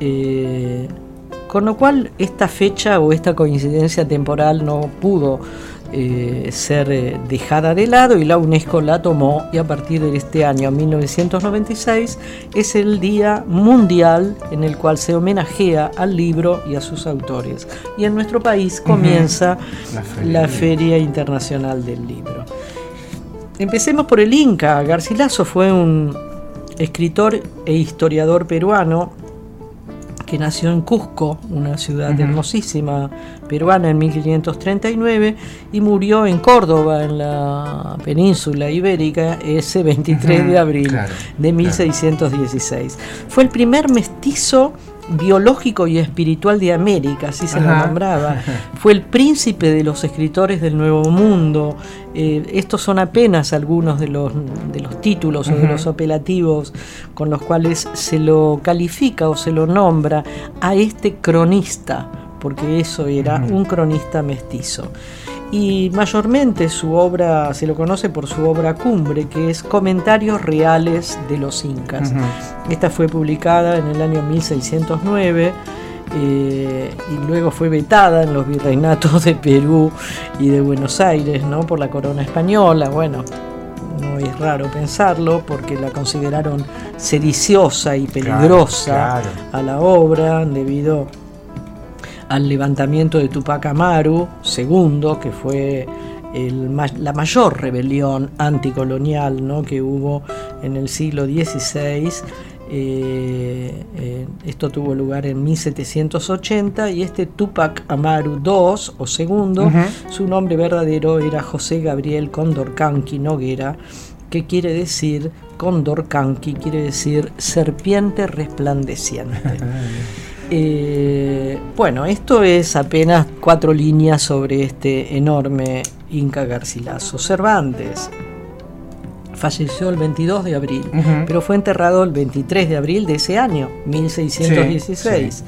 Eh, con lo cual, esta fecha o esta coincidencia temporal no pudo eh, ser dejada de lado y la UNESCO la tomó y a partir de este año 1996 es el Día Mundial en el cual se homenajea al libro y a sus autores. Y en nuestro país comienza La feria la del Feria Internacional del Libro. Empecemos por el Inca. Garcilaso fue un escritor e historiador peruano que nació en Cusco, una ciudad hermosísima peruana en 1539 y murió en Córdoba, en la península ibérica, ese 23 Ujú, de abril claro, de 1616. Fue el primer mestizo biológico y espiritual de América, así se lo nombraba. *laughs* Fue el príncipe de los escritores del Nuevo Mundo. Eh, estos son apenas algunos de los, de los títulos o de los apelativos con los cuales se lo califica o se lo nombra a este cronista, porque eso era un cronista mestizo. Y mayormente su obra se lo conoce por su obra cumbre, que es Comentarios Reales de los Incas. Esta fue publicada en el año 1609 eh, y luego fue vetada en los virreinatos de Perú y de Buenos Aires ¿no? por la corona española. Bueno, no es raro pensarlo porque la consideraron sediciosa y peligrosa claro. a la obra debido al levantamiento de Tupac Amaru II, que fue el la mayor rebelión anticolonial ¿no? que hubo en el siglo XVI. Eh, eh, esto tuvo lugar en 1780 y este Tupac Amaru II o segundo, su nombre verdadero era José Gabriel Condorcanqui Noguera, que quiere decir Condorcanqui, quiere decir serpiente resplandeciente. *laughs* Eh, bueno, esto es apenas cuatro líneas sobre este enorme Inca Garcilaso. Cervantes falleció el 22 de abril, pero fue enterrado el 23 de abril de ese año, 1616. Sí,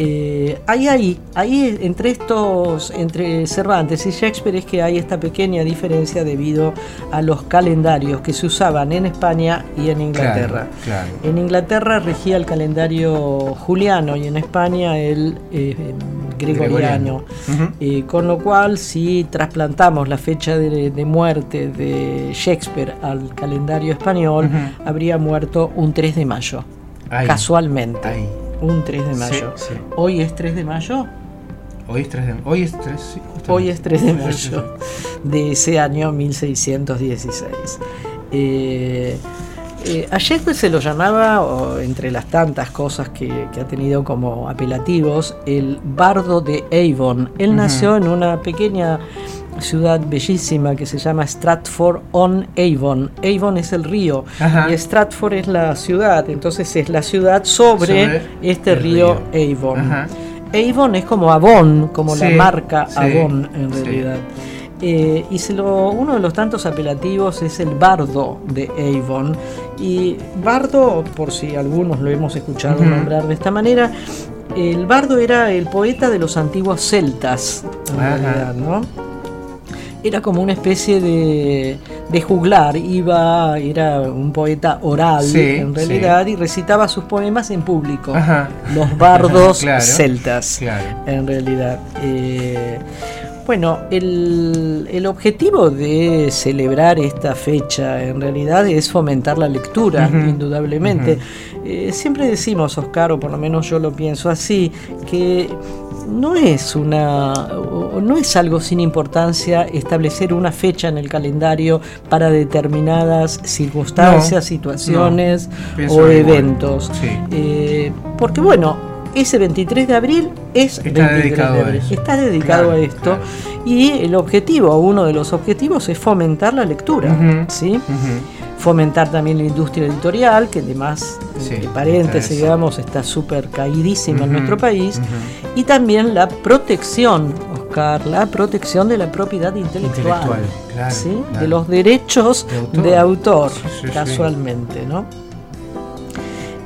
Eh, ahí, ahí, ahí entre estos, entre Cervantes y Shakespeare es que hay esta pequeña diferencia debido a los calendarios que se usaban en España y en Inglaterra. Claro, claro. En Inglaterra regía el calendario juliano y en España el eh, gregoriano. Ujú. Eh, con lo cual, si trasplantamos la fecha de, de muerte de Shakespeare al calendario español, habría muerto un 3 de mayo. Ahí. Casualmente. Ahí. Un 3 de mayo. Sí, sí. Hoy es 3 de mayo. Hoy es 3 de Hoy es 3, sí. Hoy es 3 de mayo de ese año 1616. Eh, eh, a Shakespeare se lo llamaba, entre las tantas cosas que, que ha tenido como apelativos, el bardo de Avon. Él nació en una pequeña ciudad bellísima que se llama Stratford on Avon. Avon es el río Ajá. y Stratford es la ciudad, entonces es la ciudad sobre, Sobre este río, río. Avon. Ajá. Avon es como Avon, como la marca sí, Avon en sí. realidad. Eh, y se lo, uno de los tantos apelativos es el bardo de Avon. Y bardo, por si algunos lo hemos escuchado nombrar de esta manera, el bardo era el poeta de los antiguos celtas, en Ajá. realidad, ¿no? Era como una especie de, de juglar, iba, era un poeta oral Sí, en realidad y recitaba sus poemas en público. Ajá. Los bardos *laughs* Claro, celtas claro. en realidad. Eh, bueno, el, el objetivo de celebrar esta fecha en realidad es fomentar la lectura, indudablemente. Eh, siempre decimos, Oscar, o por lo menos yo lo pienso así, que no es una no es algo sin importancia establecer una fecha en el calendario para determinadas circunstancias, No, situaciones no, o eventos. Sí. Eh, porque bueno, ese 23 de abril es Está 23 dedicado de a abril. eso. Está dedicado Claro, a esto. claro. Y el objetivo, uno de los objetivos es fomentar la lectura. ¿sí? Fomentar también la industria editorial, que además, Sí, entre paréntesis, digamos, está súper caídísima en nuestro país. Y también la protección, Oscar, la protección de la propiedad intelectual. Intelectual, claro, ¿sí? De los derechos De autor. de autor, sí. casualmente, ¿no?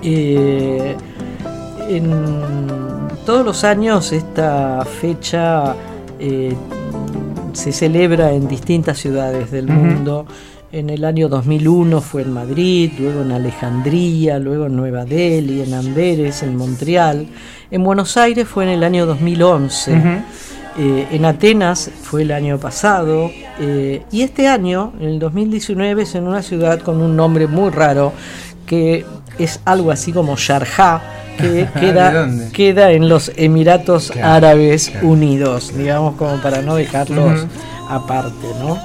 Eh, en todos los años esta fecha eh, se celebra en distintas ciudades del mundo. En el año 2001 fue en Madrid, luego en Alejandría, luego en Nueva Delhi, en Amberes, en Montreal. En Buenos Aires fue en el año 2011. Ujú. Eh, en Atenas fue el año pasado eh, y este año, en el 2019, es en una ciudad con un nombre muy raro que es algo así como Sharjah, que ¿De queda, queda en los Emiratos Claro, Árabes claro. Unidos, digamos como para no dejarlos aparte, ¿no?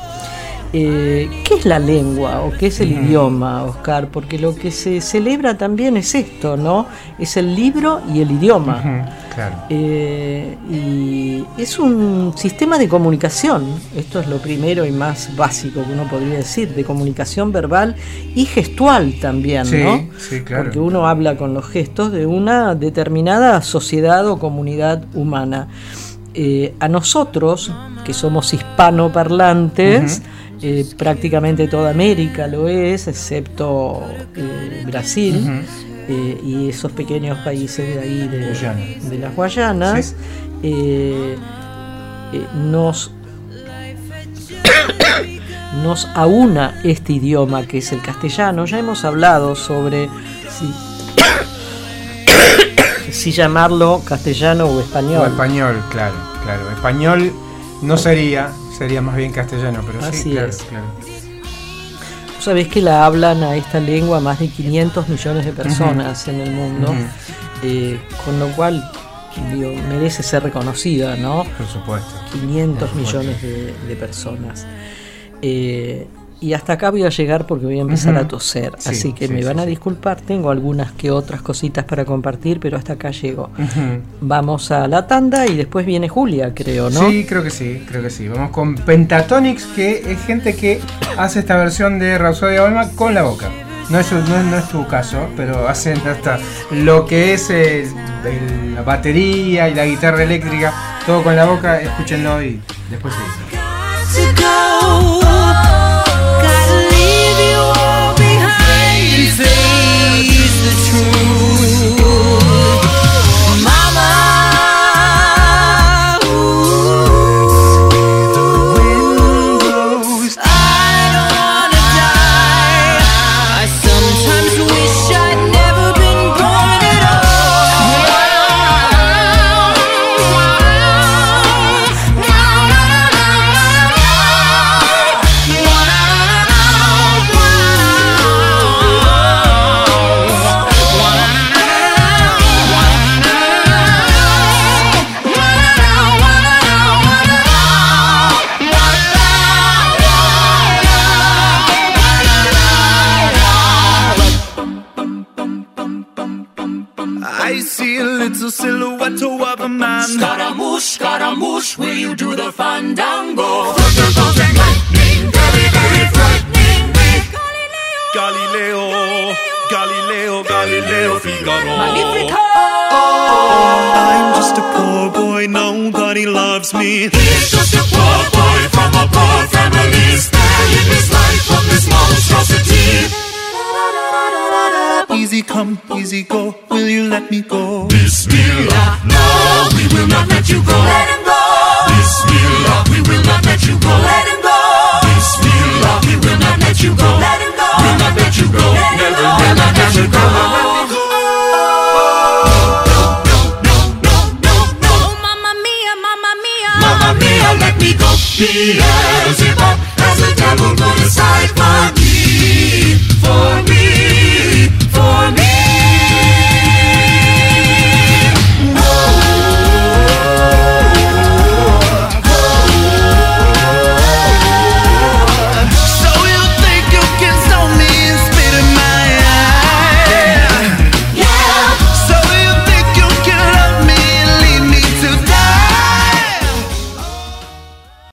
Eh, ¿Qué es la lengua o qué es el idioma, Oscar? Porque lo que se celebra también es esto, ¿no? Es el libro y el idioma. Claro. Eh, y es un sistema de comunicación, esto es lo primero y más básico que uno podría decir, de comunicación verbal y gestual también, Sí, ¿no? sí, claro. Porque uno habla con los gestos de una determinada sociedad o comunidad humana. Eh, a nosotros, que somos hispanoparlantes, eh, prácticamente toda América lo es, excepto eh, Brasil eh, y esos pequeños países de ahí de, Guyana. de las Guayanas, Sí. eh, eh, nos, *coughs* nos aúna este idioma que es el castellano. Ya hemos hablado sobre si, *coughs* si llamarlo castellano o español. O español, claro, claro. Español no sería, sería más bien castellano, pero Así sí, claro, es. claro. Tú sabés que la hablan a esta lengua más de 500 millones de personas en el mundo, eh, con lo cual digo, merece ser reconocida, ¿no? Por supuesto. 500 Por supuesto. millones de, de personas. Eh, y hasta acá voy a llegar porque voy a empezar a toser. Sí, así que sí, me sí, van a sí. disculpar. Tengo algunas que otras cositas para compartir, pero hasta acá llego. Vamos a la tanda y después viene Julia, creo, ¿no? Sí, creo que sí, creo que sí. Vamos con Pentatonix, que es gente que hace esta versión de Rhapsody of Alma con la boca. No es, no, es- no es tu caso, pero hacen hasta lo que es el- el- la batería y la guitarra eléctrica, todo con la boca, escúchenlo y después seguimos. to true.